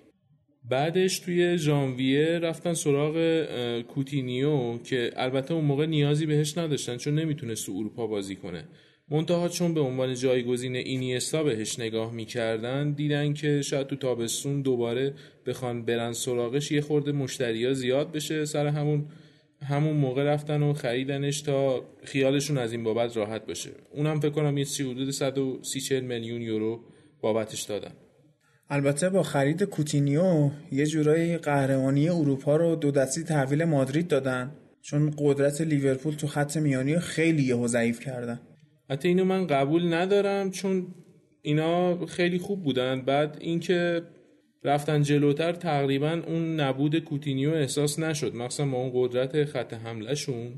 بعدش توی ژانویه رفتن سراغ کوتینیو که البته اون موقع نیازی بهش نداشتن چون نمی‌تونست تو اروپا بازی کنه. منتها چون به عنوان جایگزین اینیستا بهش نگاه می‌کردن دیدن که شاید تو تابستون دوباره بخوان برن سراغش یه خورده مشتریا زیاد بشه سر همون همون موقع رفتن و خریدنش تا خیالشون از این بابت راحت باشه اونم فکر کنم یه سی حدود 130 میلیون یورو بابتش دادن. البته با خرید کوتینیو یه جورایی قهرمانی اروپا رو دو دستی تحویل مادرید دادن چون قدرت لیورپول تو خط میانی خیلی یهو ضعیف کردن. حتی اینو من قبول ندارم چون اینا خیلی خوب بودن. بعد اینکه رفتن جلوتر تقریبا اون نبود کوتینیو احساس نشد. مخصوصا با اون قدرت خط حملهشون.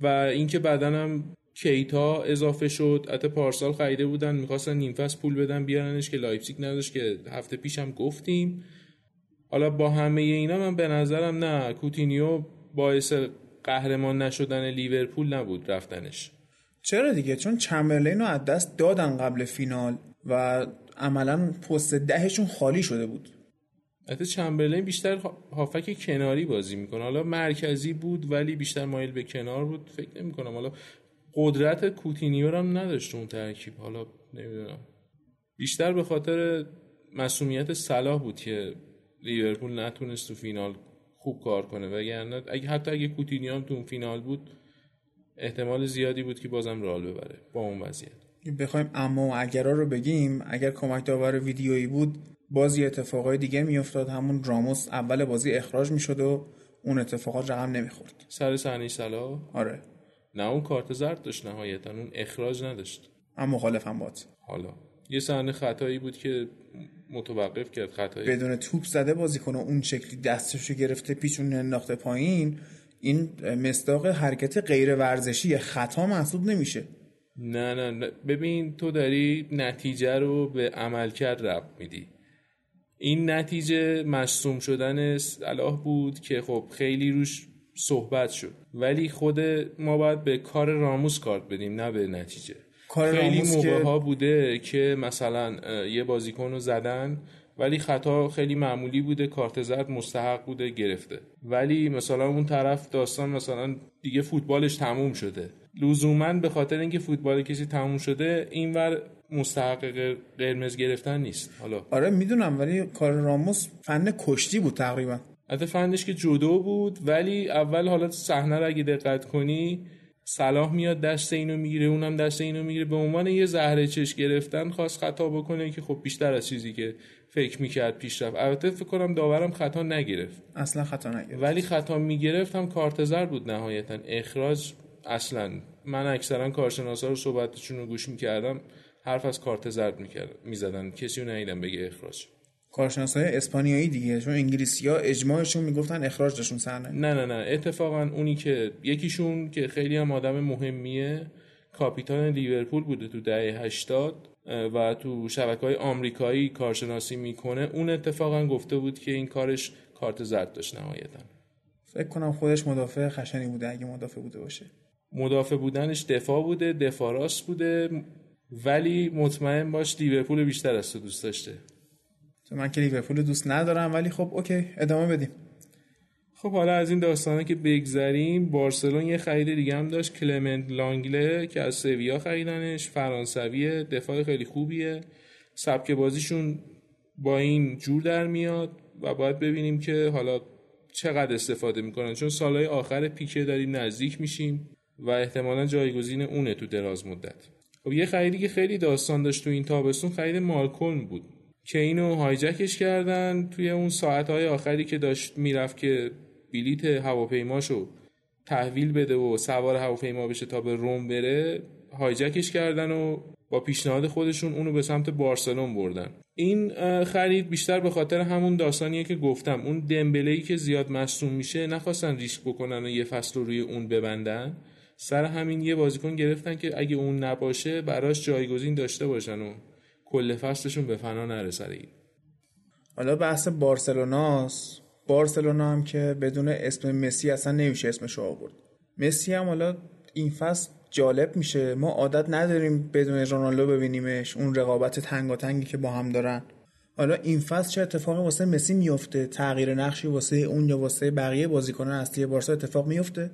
و اینکه بعدنم کیتا اضافه شد. حتی پارسال خریده بودن. می‌خواستن نیم فصل بدن بیارنش که لایپزیگ نداشت که هفته پیشم گفتیم. حالا با همه اینا من به نظرم نه. کوتینیو باعث قهرمان نشدن لیورپول نبود رفتنش. چرا دیگه؟ چون چمبرلین رو از دست دادن قبل فینال و عملا پست دهشون خالی شده بود. البته چمبرلین بیشتر هافک کناری بازی می‌کنه. حالا مرکزی بود ولی بیشتر مایل به کنار بود. فکر نمی کنم حالا قدرت کوتینیو هم نداشت اون ترکیب. حالا نمی‌دونم. بیشتر به خاطر مسئولیت صلاح بود که لیورپول نتونست تو فینال خوب کار کنه. وگرنه اگه حتی اگه کوتینیو هم تو فینال بود احتمال زیادی بود که بازم رال ببره. با اون وضعیت. بخوایم اما و رو بگیم اگر کمک داور ویدیویی بود بازی اتفاقای دیگه میافتاد. همون راموس اول بازی اخراج می‌شد و اون اتفاقات رقم نمی‌خورد. سر صحنه صلاح؟ آره. نه اون کارت زرد داشت نهایتا. اون اخراج نداشت. اما مخالفم بات حالا. یه صحنه خطایی بود که متوقف کرد خطایی. بدون توپ زده بازی کنه اون شکلی دستشو گرفته پیچون انداخته پایین. این مصداق حرکت غیر ورزشی خطا محسوب نمیشه. نه نه, نه. ببین تو داری نتیجه رو به عملکرد رب میدی. این نتیجه مصوم شدن صلاح بود که خب خیلی روش صحبت شد. ولی خود ما باید به کار راموس کارت بدیم نه به نتیجه. کار خیلی موقع ها بوده که مثلا یه بازیکن رو زدن ولی خطا خیلی معمولی بوده کارت زرد مستحق بوده گرفته. ولی مثلا اون طرف داستان مثلا دیگه فوتبالش تموم شده. لزوما به خاطر اینکه فوتبال کسی تموم شده اینور مستحق قر- قرمز گرفتن نیست. حالا. آره می‌دونم ولی کار راموس فن کشتی بود تقریبا. حتی فندش که جدو بود ولی اول حالا صحنه رو اگه دقت کنی صلاح میاد دست اینو می‌گیره اونم دست اینو می‌گیره. به عنوان یه زهره چش گرفتن خواست خطا بکنه که خب بیشتر از چیزی که فکر می‌کرد پیش رفت البته فکر کنم داورم خطا نگرفت. اصلا خطا نگرفت. ولی خطا می‌گرفت هم کارت زرد بود نهایتا. اخراج اصلا. من اکثرا کارشناسا رو صحبتشون رو گوش می‌کردم. حرف از کارت زرد می‌زدن. کسی رو ندیدم بگه اخراج. کارشناسای اسپانیایی دیگه. چون انگلیسی ها اجماعشون می‌گفتن اخراج داشون نه نه نه. اتفاقا اونی که یکیشون که خیلی هم آدم مهمیه کاپیتان لیورپول بوده تو دهه 80 و تو شبکه های آمریکایی کارشناسی می‌کنه. اون اتفاقا گفته بود که این کارش کارت زرد داشت نهایتا. فکر کنم خودش مدافع خشنی بوده اگه مدافع بوده باشه. مدافع بودنش دفاع بوده دفاع راست بوده ولی مطمئن باش لیورپول بیشتر از تو دوست داشته. من که لیورپول دوست ندارم ولی خب okay ادامه بدیم. خب حالا از این داستانه که بگذریم بارسلون یه خرید دیگه هم داشت کلمنت لانگله که از سویا خریدنش فرانسویه دفاع خیلی خوبیه. سبک بازیشون با این جور در میاد و باید ببینیم که حالا چقدر استفاده می‌کنن. چون سالهای آخر پیکه داریم نزدیک میشیم و احتمالا جایگزین اونه تو دراز مدت. خب یه خریدی که خیلی داستان داشت تو این تابستون خرید مالکلم بود. که اینو هایجکش کردن توی اون ساعتهای آخری که داشت می‌رفت که بلیت هواپیماشو تحویل بده و سوار هواپیما بشه تا به روم بره هایجکش کردن و با پیشنهاد خودشون اونو به سمت بارسلون بردن. این خرید بیشتر به خاطر همون داستانیه که گفتم. اون دمبله‌ای که زیاد مصدوم میشه نخواستن ریسک بکنن و یه فصل رو روی اون ببندن. سر همین یه بازیکن گرفتن که اگه اون نباشه براش جایگزین داشته باشن و کل فصلشون به فنا نره حالا بحث بارسلوناست. بارسلونا هم که بدون اسم مسی اصلا نمیشه اسمش رو آورد. مسی هم حالا این فصل جالب میشه. ما عادت نداریم بدون رونالدو ببینیمش اون رقابت تنگاتنگی که با هم دارن. حالا این فصل چه اتفاقی واسه مسی میفته؟ تغییر نقشی واسه اون یا واسه بقیه بازیکنان اصلی بارسا اتفاق میفته؟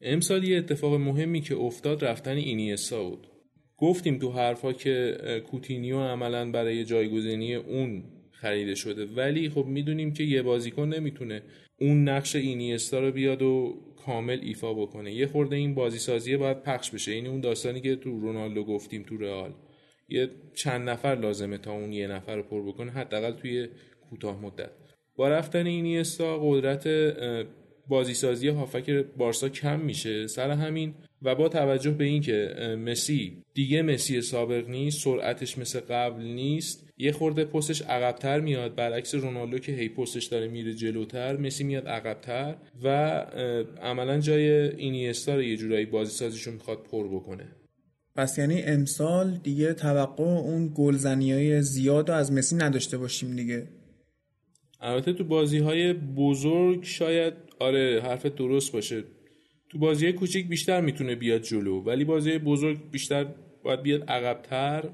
امسال یه اتفاق مهمی که افتاد رفتن اینیستا بود. گفتیم تو حرفا که کوتینیو عملا برای جایگزینی اون خریده شده. ولی خب می‌دونیم که یه بازیکن نمی‌تونه اون نقش اینیستا رو بیاد و کامل ایفا بکنه. یه خورده این بازی سازیه باید پخش بشه. این اون داستانی که تو رونالدو گفتیم تو رئال. یه چند نفر لازمه تا اون یه نفر رو پر بکنه حداقل توی کوتاه مدت. با رفتن اینیستا قدرت اه، بازیسازی هافک بارسا کم میشه. سر همین و با توجه به اینکه مسی دیگه مسی سابق نیست سرعتش مثل قبل نیست یه خورده پستش عقبتر میاد برعکس رونالدو که هی پستش داره میره جلوتر مسی میاد عقبتر و عملا جای اینیستا رو یه جورایی بازیسازیشو می‌خواد پر بکنه. پس یعنی امسال دیگه توقع اون گلزنی های زیاد رو از مسی نداشته باشیم دیگه. البته تو بازی های بزرگ شاید آره حرف درست باشه. تو بازی کوچیک بیشتر می‌تونه بیاد جلو ولی بازی بزرگ بیشتر باید بیاد عقبتر.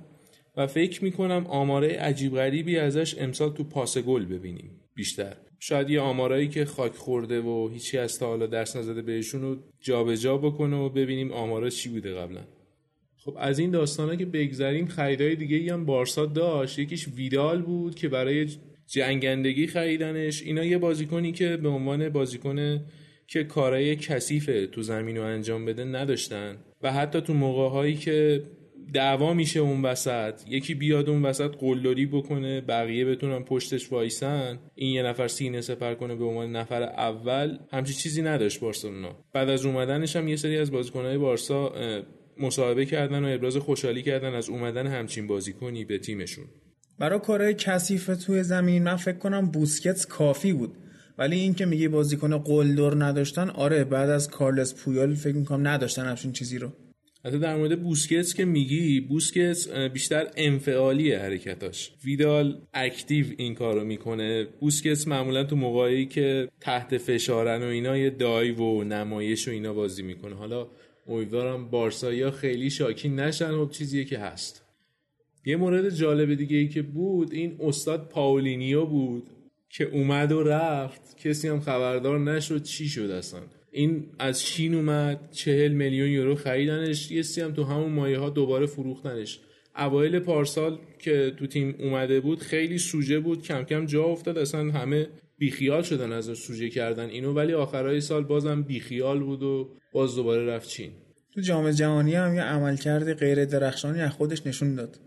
و فکر می‌کنم آماره عجیب غریبی ازش امسال تو پاس گل ببینیم. بیشتر. شاید یه آمارایی که خاک خورده و هیچی از تا حالا درس نزده بهشون رو جابجا بکنه و ببینیم آمارا چی بوده قبلا. خب از این داستانا که بگذریم خریدای دیگه هم بارسا داشت. یکیش ویدال بود که برای جنگندگی خریدنش. اینا یه بازیکنی که به عنوان بازیکن که کارای کثیف تو زمین رو انجام بده نداشتن. و حتی تو موقع هایی که دعوا میشه اون وسط. یکی بیاد اون وسط قلدری بکنه بقیه بتونن پشتش وایسن. این یه نفر سینه سپر کنه به عنوان نفر اول. همچی چیزی نداشت بارسلونا. بعد از اومدنش هم یه سری از بازیکنهای بارسا مصاحبه کردن و ابراز خوشحالی کردن از اومدن همچین بازیکنی به تیمشون. برای کارهای کثیف توی زمین من فکر کنم بوسکتس کافی بود. ولی این که میگه بازیکن قلدر نداشتن آره بعد از کارلس پویال فکر می‌کنم نداشتن همچین چیزی رو. حتی در مورد بوسکتس که میگی بوسکتس بیشتر انفعالی حرکتاش. ویدال active این کارو می‌کنه. بوسکتس معمولا تو موقعی که تحت فشارن و اینا یه dive و نمایش و اینا بازی می‌کنه. حالا امیدوارم بارسا خیلی شاکی نشن و چیزیه که هست. یه مورد جالب دیگه ای که بود این استاد پاولینیو بود که اومد و رفت. کسی هم خبردار نشد چی شد اصلا. این از چین اومد چهل میلیون یورو خریدنش یه سی هم تو همون مایه ها دوباره فروختنش. اوایل پارسال که تو تیم اومده بود خیلی سوژه بود کم کم جا افتاد اصلا همه بیخیال شدن از سوژه کردن اینو ولی آخرای سال بازم بیخیال بود و باز دوباره رفت چین. تو جام جهانی هم یه عملکرد غیر درخشانی از خودش نشون داد.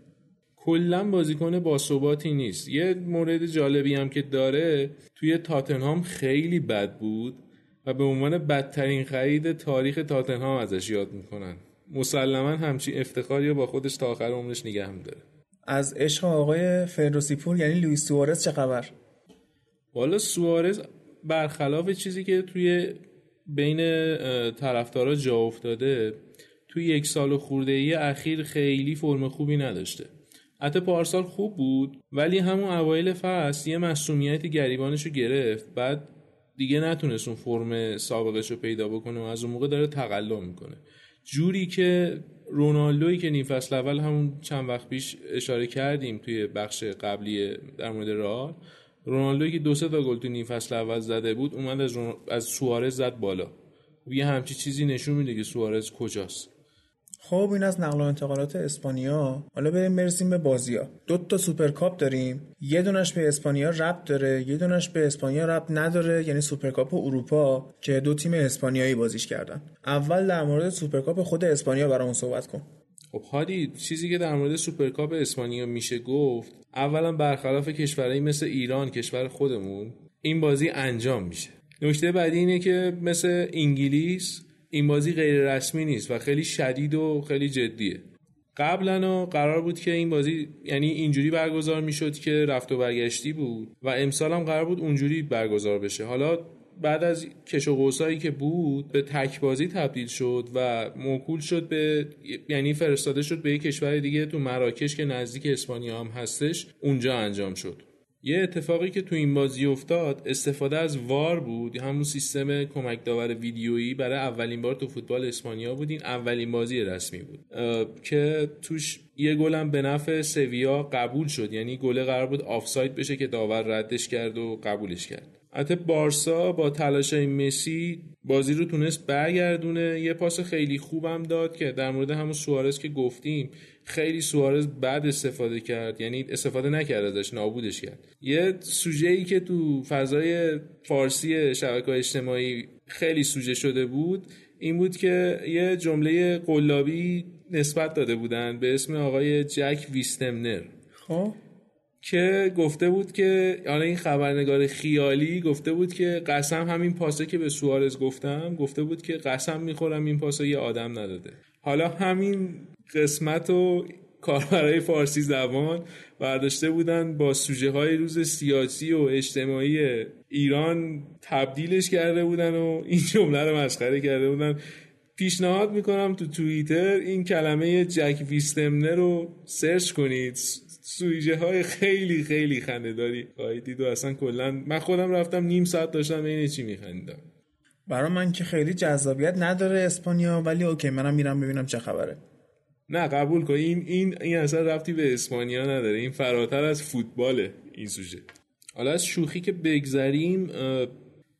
کلا بازیکن باثباتی نیست. یه مورد جالبی هم که داره توی تاتنهام خیلی بد بود. و به عنوان بدترین خرید تاریخ تاتنهام ازش یاد می‌کنن. مسلما همچی افتخاری با خودش تا آخر عمرش نگه هم داره از عشق آقای فردوسی یعنی لوئیس سوارز چه خبر؟ والا سوارز برخلاف چیزی که توی بین طرفدارا جا افتاده توی یک سال و خورده ای اخیر خیلی فرم خوبی نداشته. حتی پارسال خوب بود ولی همون اوایل فصل یه مسئولیت گریبانش رو گرفت بعد دیگه نتونست اون فرم سابقش رو پیدا بکنه و از اون موقع داره تقلا می‌کنه. جوری که رونالدوی که نیم فصل اول همون چند وقت پیش اشاره کردیم توی بخش قبلی در مورد رئال رونالدوی که دو سه تا گل تو نیم فصل اول زده بود اومد از, از سوارز زد بالا. یه همچی چیزی نشون میده که سوارز کجاست. خب این از نقل و انتقالات اسپانیا. حالا بریم برسیم به بازی دو تا سوپرکاپ داریم. یه دونش به اسپانیا ربط داره یه دونش به اسپانیا ربط نداره یعنی سوپرکاپ اروپا که دو تیم اسپانیایی بازیش کردن. اول در مورد سوپرکاپ خود اسپانیا برامون صحبت کن. خب هادی چیزی که در مورد سوپرکاپ اسپانیا میشه گفت اولا برخلاف کشورهایی مثل ایران کشور خودمون این بازی انجام میشه. نکته بعدی اینه که مثل انگلیس این بازی غیر رسمی نیست و خیلی شدید و خیلی جدیه. قبلا قرار بود که این بازی یعنی اینجوری برگزار می‌شد که رفت و برگشتی بود و امسال هم قرار بود اونجوری برگزار بشه. حالا بعد از کش و قوسایی که بود به تک بازی تبدیل شد و موکول شد به یعنی فرستاده شد به یک کشور دیگه تو مراکش که نزدیک اسپانیا هم هستش اونجا انجام شد. یه اتفاقی که تو این بازی افتاد استفاده از وار بود همون سیستم کمک داور ویدیویی برای اولین بار تو فوتبال اسپانیا بود این اولین بازی رسمی بود. که توش یه گلم به نفع سویا قبول شد یعنی گله قرار بود آفساید بشه که داور ردش کرد و قبولش کرد. حتی بارسا با تلاش مسی بازی رو تونست برگردونه. یه پاس خیلی خوبم داد که در مورد همون سوارز که گفتیم خیلی سوارز بعد استفاده کرد. یعنی استفاده نکرد ازش نابودش کرد. یه سوژه ای که تو فضای فارسی شبکه اجتماعی خیلی سوژه شده بود این بود که یه جمله قلابی نسبت داده بودن به اسم آقای جک ویستمنر. خب؟ که گفته بود که حالا این خبرنگار خیالی گفته بود که قسم همین پاسه که به سوارز گفتم گفته بود که قسم می‌خورم این پاسه یه آدم نداده. حالا همین قسمت و کاربرای فارسی زبان برداشته بودن با سوژه های روز سیاسی و اجتماعی ایران تبدیلش کرده بودن و این جمله رو مسخره کرده بودن. پیشنهاد می‌کنم تو توییتر این کلمه جک ویستمنر رو سرچ کنید. سویجه های خیلی خیلی خنده داری خواهید دید و اصلا کلا من خودم رفتم نیم ساعت داشتم این چی میخندم برای من که خیلی جذابیت نداره اسپانیا ولی اوکی منم میرم ببینم چه خبره. نه قبول کن. این این این اصلا رفتی به اسپانیا نداره. این فراتر از فوتباله این سوژه. حالا از شوخی که بگذریم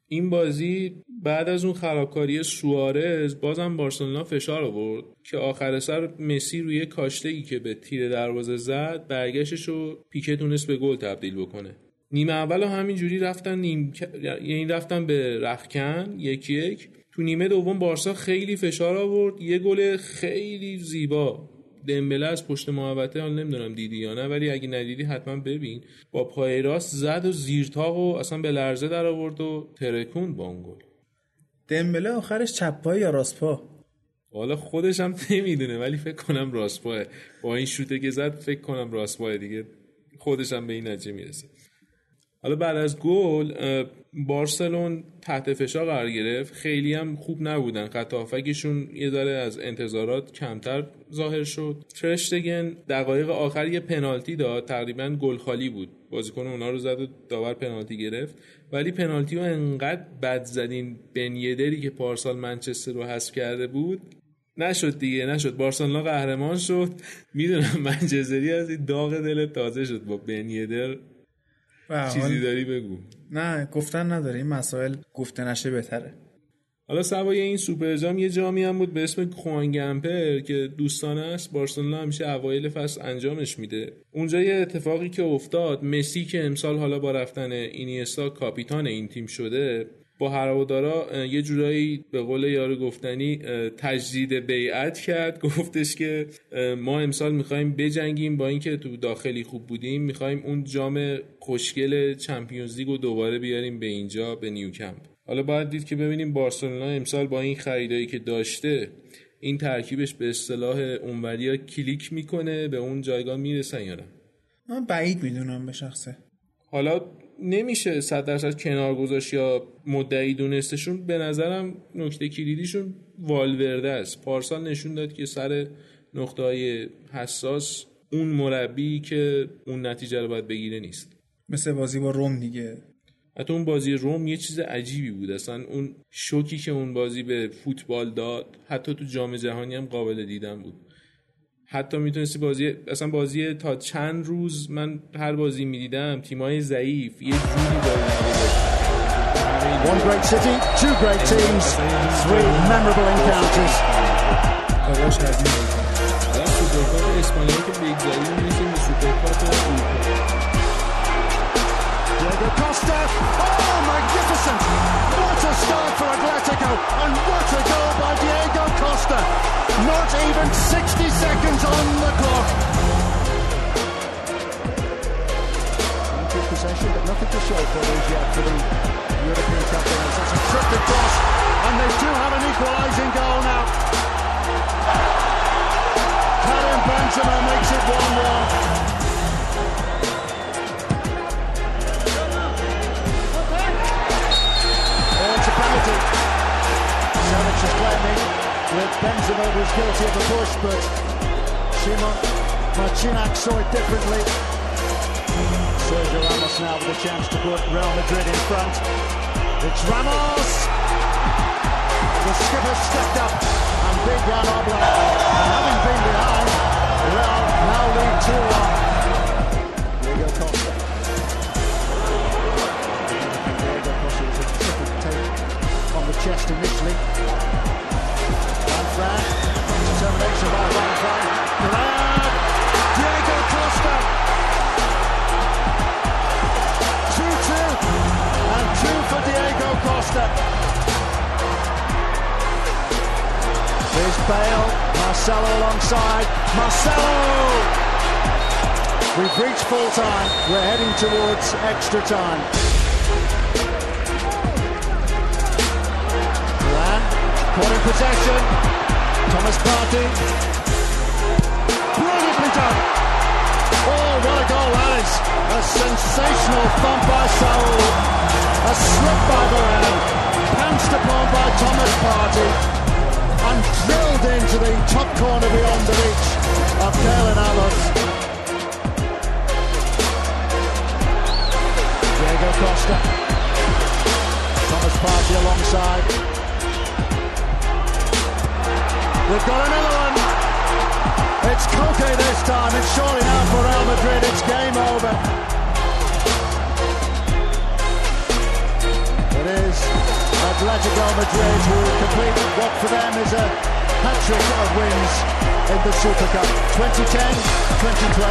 این بازی بعد از اون خرابکاری سوارز بازم بارسلونا فشار آورد که آخر سر مسی روی کاشته که به تیر دروازه زد برگشتش رو پیکه تونست به گل تبدیل بکنه. نیمه اول همین جوری رفتن نیم یعنی رفتن به رخکن یکی یک تو نیمه دوم بارسا خیلی فشار آورد. یه گل خیلی زیبا. دمبله از پشت محوطه حال نمی‌دونم دیدی یا نه ولی اگه ندیدی حتما ببین. با پای راست زد و زیرتاق و اصلا به لرزه در آورد و ترکون گل. دمبله آخرش چپ پا یا راست پا حالا خودش هم نمی‌دونه ولی فکر کنم راست پاه با این شوته که زد فکر کنم راست پاه دیگه خودش هم به این نتیجه می‌رسه. حالا بعد از گل بارسلون تحت فشار قرار گرفت. خیلی هم خوب نبودن. خط یه ذره از انتظارات کمتر ظاهر شد. ترشتگن دقایق آخر یه پنالتی داد. تقریبا گل خالی بود. بازیکن اونا رو زد و داور پنالتی گرفت. ولی پنالتی رو انقدر بد زدین بنیدری که پارسال منچستر رو حذف کرده بود. نشد دیگه نشد. بارسلونا قهرمان شد. می‌دونم منچستری از این داغ دل تازه شد با بنیدر چیزی داری بگو. نه گفتن نداره. این مسائل گفته نشه بهتره. حالا سوای این سوپر جام یه جامی هم بود به اسم خوانگمپر که دوستانه است بارسلونا همیشه اوایل فصل انجامش میده. اونجا یه اتفاقی که افتاد مسی که امسال حالا با رفتن اینیستا کاپیتان این تیم شده با هوادارا یه جورایی به قول یارو گفتنی تجدید بیعت کرد. گفتش که ما امسال می‌خوایم بجنگیم با اینکه تو داخلی خوب بودیم می‌خوایم اون جام خوشگل چمپیونز لیگ رو دوباره بیاریم به اینجا به نیوکمپ. حالا باید دید که ببینیم بارسلونا امسال با این خریدایی که داشته این ترکیبش به اصطلاح اونوریا کلیک می‌کنه به اون جایگاه می‌رسن یا نه؟ من بعید می‌دونم به شخصه. حالا نمیشه صد درصد کنار گذاشت یا مدعی دونستشون. به نظرم نکته کلیدیشون والورده است. پارسال نشون داد که سر نقطه های حساس اون مربی که اون نتیجه رو باید بگیره نیست. مثل بازی با روم دیگه. حتی اون بازی روم یه چیز عجیبی بود. اصلا اون شوکی که اون بازی به فوتبال داد حتی تو جام جهانی هم قابل دیدن بود. حتی می‌تونستی بازی اصلا بازی تا چند روز من هر بازی می‌دیدم تیمای ضعیف یه جوری داره One magnificent! What a start for Atletico, and what a goal by Diego Costa! Not even 60 seconds on the clock. Good possession, but nothing to show for those yet for the European champions. It's a tripped across, and they do have an equalising goal now. Karim Benzema makes it 1-1. Is claiming that Benzema was guilty of a push, but Simon Marcinac saw it differently. Sergio Ramos now with a chance to put Real Madrid in front. It's Ramos! The skipper stepped up and big Jan Oblak, and having been behind, Real now lead 2-1. Chest initially. Van determination by Van! Diego Costa! 2-2 and 2 for Diego Costa. There's Bale, Marcelo alongside. Marcelo! We've reached full time. We're heading towards extra time. Caught in possession. Thomas Partey. Brilliantly done. Oh, what a goal that is. A sensational thump by Saul. A slip by Varane. Pounced upon by Thomas Partey. And drilled into the top corner beyond the reach of Kalen Allen. Diego Costa. Thomas Partey alongside. They've got another one. It's Koke this time. It's surely now for Real Madrid. It's game over. It is Atletico Madrid who complete what for them is a hat-trick of wins in the Super Cup. 2010, 2012,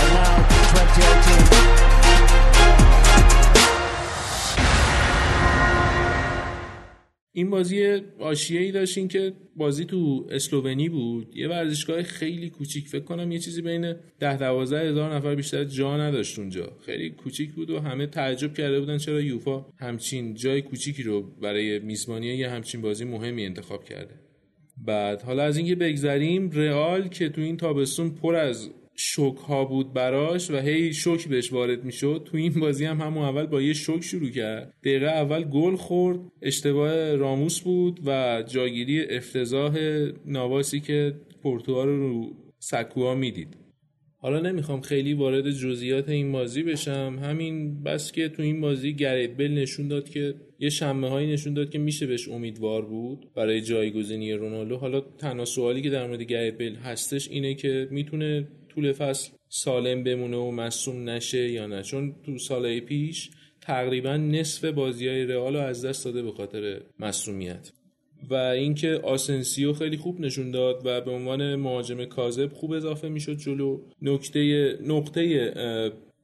and now 2018. این بازی آشیه ای داشتین که بازی تو اسلوونی بود. یه ورزشگاه خیلی کوچیک فکر کنم یه چیزی بین ده دوازده هزار نفر بیشتر جا نداشت اونجا. خیلی کوچیک بود و همه تعجب کرده بودن چرا یوفا همچین جای کوچیکی رو برای میزبانی یه همچین بازی مهمی انتخاب کرده. بعد حالا از اینکه بگذریم رئال که تو این تابستون پر از شوک ها بود براش و هی شوک بهش وارد می‌شد. تو این بازی هم همون اول با یه شوک شروع کرد. دقیقه اول گل خورد. اشتباه راموس بود و جاگیری افتضاح نواسی که پورتوها رو رو سکوها می‌دید. حالا نمی‌خوام خیلی وارد جزئیات این بازی بشم. همین بس که تو این بازی گرید بل نشون داد که یه شمه هایی نشون داد که میشه بهش امیدوار بود برای جایگزینی رونالدو. حالا تنها سوالی که در مورد گرید بل هستش اینه که می‌تونه طول فصل سالم بمونه و مصوم نشه یا نه. چون تو سالهای پیش تقریبا نصف بازی های رئال از دست داده به خاطر مصومیت و اینکه آسنسیو خیلی خوب نشون داد و به عنوان مهاجم کاذب خوب اضافه می‌شد جلو. نکته نقطه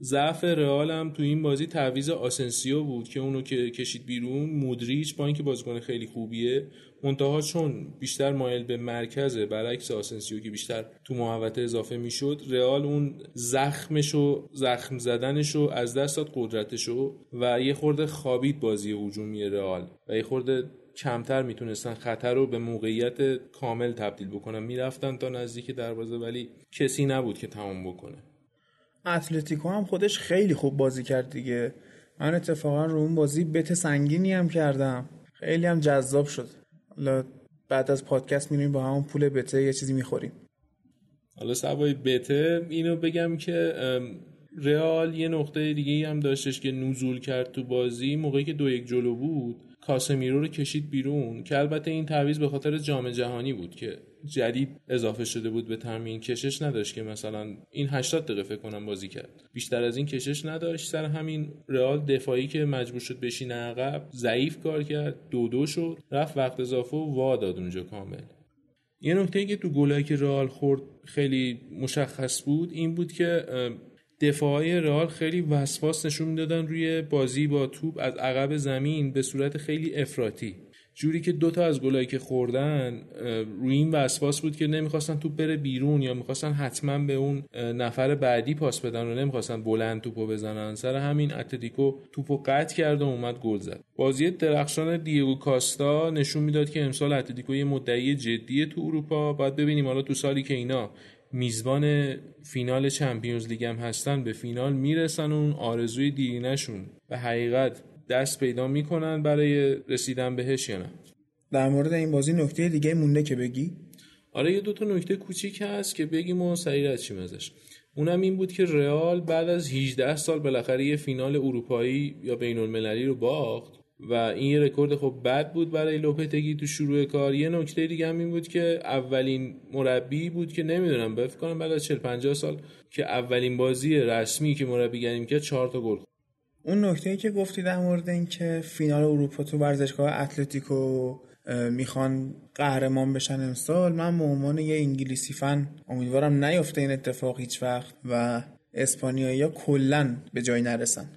ضعف رئال هم تو این بازی تعویض آسنسیو بود که اونو که کشید بیرون مودریچ با اینکه بازیکن خیلی خوبیه منتها چون بیشتر مایل به مرکزه برعکس آسنسیو که بیشتر تو محوطه اضافه می‌شد رئال اون زخمشو زخم زدنشو از دست داد قدرتشو و یه خورده خوابید بازی هجومی رئال و یه خورده کمتر می‌تونستن خطر رو به موقعیت کامل تبدیل بکنن. می‌رفتن تا نزدیک دروازه ولی کسی نبود که تمام بکنه. اتلتیکو هم خودش خیلی خوب بازی کرد دیگه. من اتفاقا رو اون بازی بت سنگینی هم کردم. خیلی هم جذاب شد. حالا بعد از پادکست میریم با همون پول بته یه چیزی می‌خوریم. حالا سوای بته اینو بگم که رئال یه نقطه دیگه هم داشتش که نزول کرد تو بازی موقعی که دو یک جلو بود کاسمیرو رو کشید بیرون که البته این تعویض به خاطر جام جهانی بود که جدید اضافه شده بود به تمرین کشش نداشت که مثلا این 80 دقیقه فکر کنم بازی کرد. بیشتر از این کشش نداشت. سر همین رئال دفاعی که مجبور شد بشینه عقب ضعیف کار کرد. دو دو شد. رفت وقت اضافه و وا داد اونجا کامل. یه نکته که تو گلایی که رئال خورد خیلی مشخص بود این بود که دفاعی رئال خیلی وسواس نشون می‌دادن روی بازی با توپ از عقب زمین به صورت خیلی افراطی. جوری که دوتا از گلایی که خوردن روی این وسواس بود که نمی‌خواستن توپ بره بیرون یا می‌خواستن حتما به اون نفر بعدی پاس بدن و نمی‌خواستن بلند توپو بزنن. سر همین اتلتیکو توپو قطع کرد و اومد گل زد. بازی درخشان دیگو کاستا نشون می‌داد که امسال اتلتیکو یه مدعی جدیه تو اروپا. باید ببینیم حالا تو سالی که اینا میزبان فینال چمپیونز لیگ هم هستن به فینال می‌رسن اون آرزوی دیرینشون به حقیقت دست پیدا می‌کنن برای رسیدن بهش یا نه؟ در مورد این بازی نکته دیگه مونده که بگی؟ آره یه دو تا نکته کوچیک هست که بگیم و سریع از چیم ازش اونم این بود که رئال بعد از 18 سال بالاخره یه فینال اروپایی یا بین المللی رو باخت و این یه رکورد خب بد بود برای لوپتگی تو شروع کار. یه نکته دیگه هم این بود که اولین مربی بود که نمی‌دونم فکر کنم بعد از 40 50 سال که اولین بازی رسمی که مربیگری می‌کرد 4 تا گل اون نکته ای که گفتی در مورد اینکه فینال اروپا تو ورزشگاه اتلتیکو می‌خوان قهرمان بشن امسال من به عنوان یه انگلیسی فن امیدوارم نیفته این اتفاق هیچ وقت و اسپانیایی ها کلا به جای نرسن.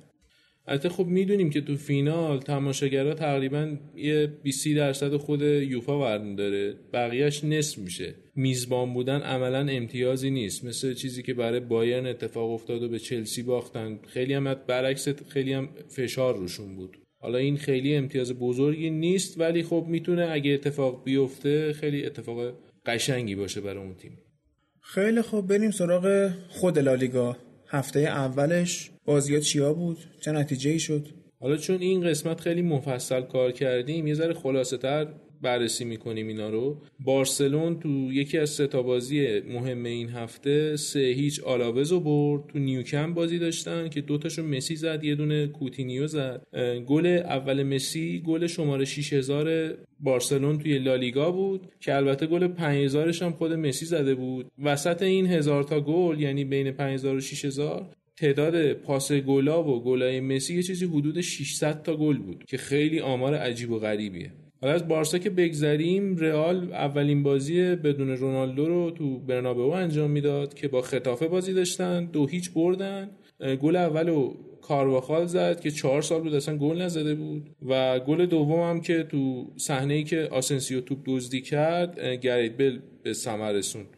البته خب می‌دونیم که تو فینال تماشاگرها تقریبا یه 20 درصد خود یوفا ورن داره بقیهش نصف میشه. میزبان بودن عملا امتیازی نیست. مثل چیزی که برای بایرن اتفاق افتاد و به چلسی باختن. خیلی هم برعکس خیلی هم فشار روشون بود. حالا این خیلی امتیاز بزرگی نیست ولی خب می‌تونه اگه اتفاق بیفته خیلی اتفاق قشنگی باشه برای اون تیم. خیلی خب بریم سراغ خود لالیگا. هفته اولش بازیات چیا بود؟ چه نتیجه ای شد؟ حالا چون این قسمت خیلی مفصل کار کردیم یه ذره خلاصه تر بررسی می‌کنیم اینا رو. بارسلون تو یکی از سه بازی مهم این هفته سه هیچ آلاوز رو برد. تو نیوکم بازی داشتن که دوتاشو مسی زد یه دونه کوتینیو زد. گل اول مسی گل شماره 6000 بارسلون توی لالیگا بود که البته گل 5000 هم خود مسی زده بود. وسط این هزار تا گل یعنی بین 5000 و 6000 تعداد پاس گلا و گلای مسی یه چیزی حدود 600 تا گل بود که خیلی آمار عجیب و غریبیه. حالا از بارسا که بگذریم رئال اولین بازی بدون رونالدو رو تو برنابئو انجام می‌داد که با خطافه بازی داشتن دو هیچ بردن. گل اولو کارواخال زد که چهار سال بود اصلا گل نزده بود و گل دوم هم که تو صحنه ای که آسنسیو توپ دزدی کرد گرید بل به ثمر رسوند.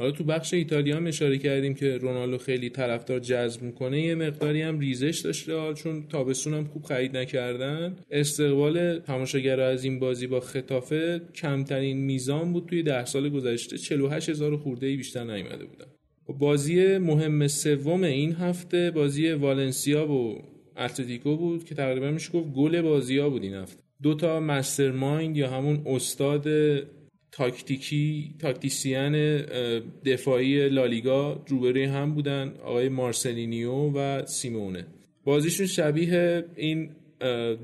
حالا تو بخش ایتالیا هم اشاره کردیم که رونالدو خیلی طرفدار جذب می‌کنه یه مقداری هم ریزش داشته چون تابستون هم خوب خرید نکردن. استقبال تماشاگرها از این بازی با خطافه کمترین میزان بود توی ده سال گذشته. 48 هزار خورده بیشتر نیومده بودن. بازی مهم سوم این هفته بازی والنسیا و اتلتیکو بود که تقریبا میشه گفت گل بازی ها بود این هفته. دو تا مسترمایند یا همون استاد تاکتیکی تاکتیسیان دفاعی لالیگا روبروی هم بودن آقای مارسلینیو و سیمونه. بازیشون شبیه این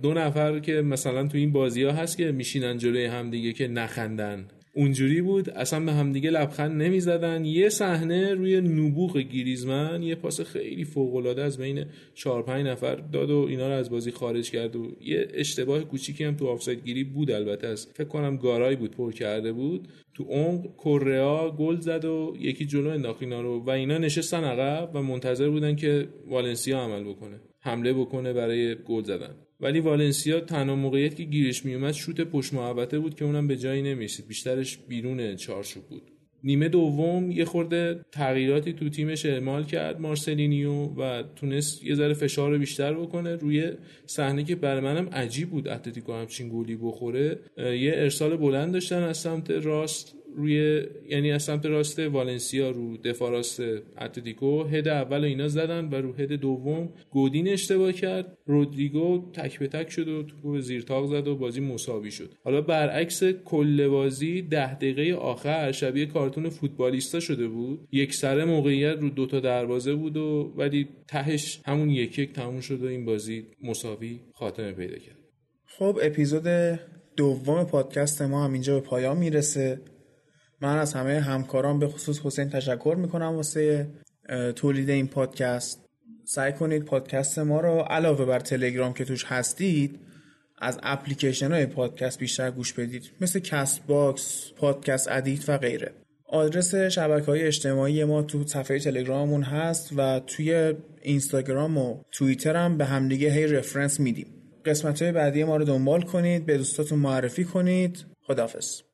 دو نفر که مثلا تو این بازی ها هست که میشینن جلوی هم دیگه که نخندن. اونجوری بود اصلا به همدیگه لبخند نمی‌زدن. یه صحنه روی نبوغ گریزمن یه پاس خیلی فوق العاده از بین 4 5 نفر داد و اینا رو از بازی خارج کرد و یه اشتباه کوچیکی هم تو آفساید گیری بود البته. از فکر کنم گارای بود پر کرده بود. تو عمق کوریا گل زد و یکی جلو انداخت اینا رو و اینا نشستن عقب و منتظر بودن که والنسیا عمل بکنه حمله بکنه برای گل زدن. ولی والنسیا تنها موقعیت که گیرش میومد شوت پشت محوطه بود که اونم به جایی نمی‌رسید. بیشترش بیرون چارچوب بود. نیمه دوم یه خورده تغییراتی تو تیمش اعمال کرد مارسلینیو و تونست یه ذره فشار رو بیشتر بکنه. روی صحنه که برای منم عجیب بود اتلتیکو همچین گلی بخوره یه ارسال بلند داشتن از سمت راست. روی یعنی از سمت راست والنسیا رو دفاع راست اتلتیکو. هد اول اینا زدن و رو هد دوم گودین اشتباه کرد. رودریگو تک به تک شد و به زیر تاق زد و بازی مساوی شد. حالا برعکس کل بازی ده دقیقه آخر شبیه کارتون فوتبالیستا شده بود. یک سره موقعیت رو دوتا دروازه بود و ولی تهش همون یک یک تموم شد و این بازی مساوی خاتمه پیدا کرد. خب اپیزود دوم پادکست ما هم اینجا به پایان می‌رسه. من از همه همکاران به خصوص حسین تشکر می‌کنم واسه تولید این پادکست. سعی کنید پادکست ما رو علاوه بر تلگرام که توش هستید از اپلیکیشن های پادکست بیشتر گوش بدید. مثل Castbox، Podcast Addict و غیره. آدرس شبکه های اجتماعی ما تو صفحه تلگراممون هست و توی اینستاگرام و توییتر هم به همدیگه هی رفرنس میدیم. قسمت های بعدی ما رو دنبال کنید به دوستاتون معرفی کنید. خدافز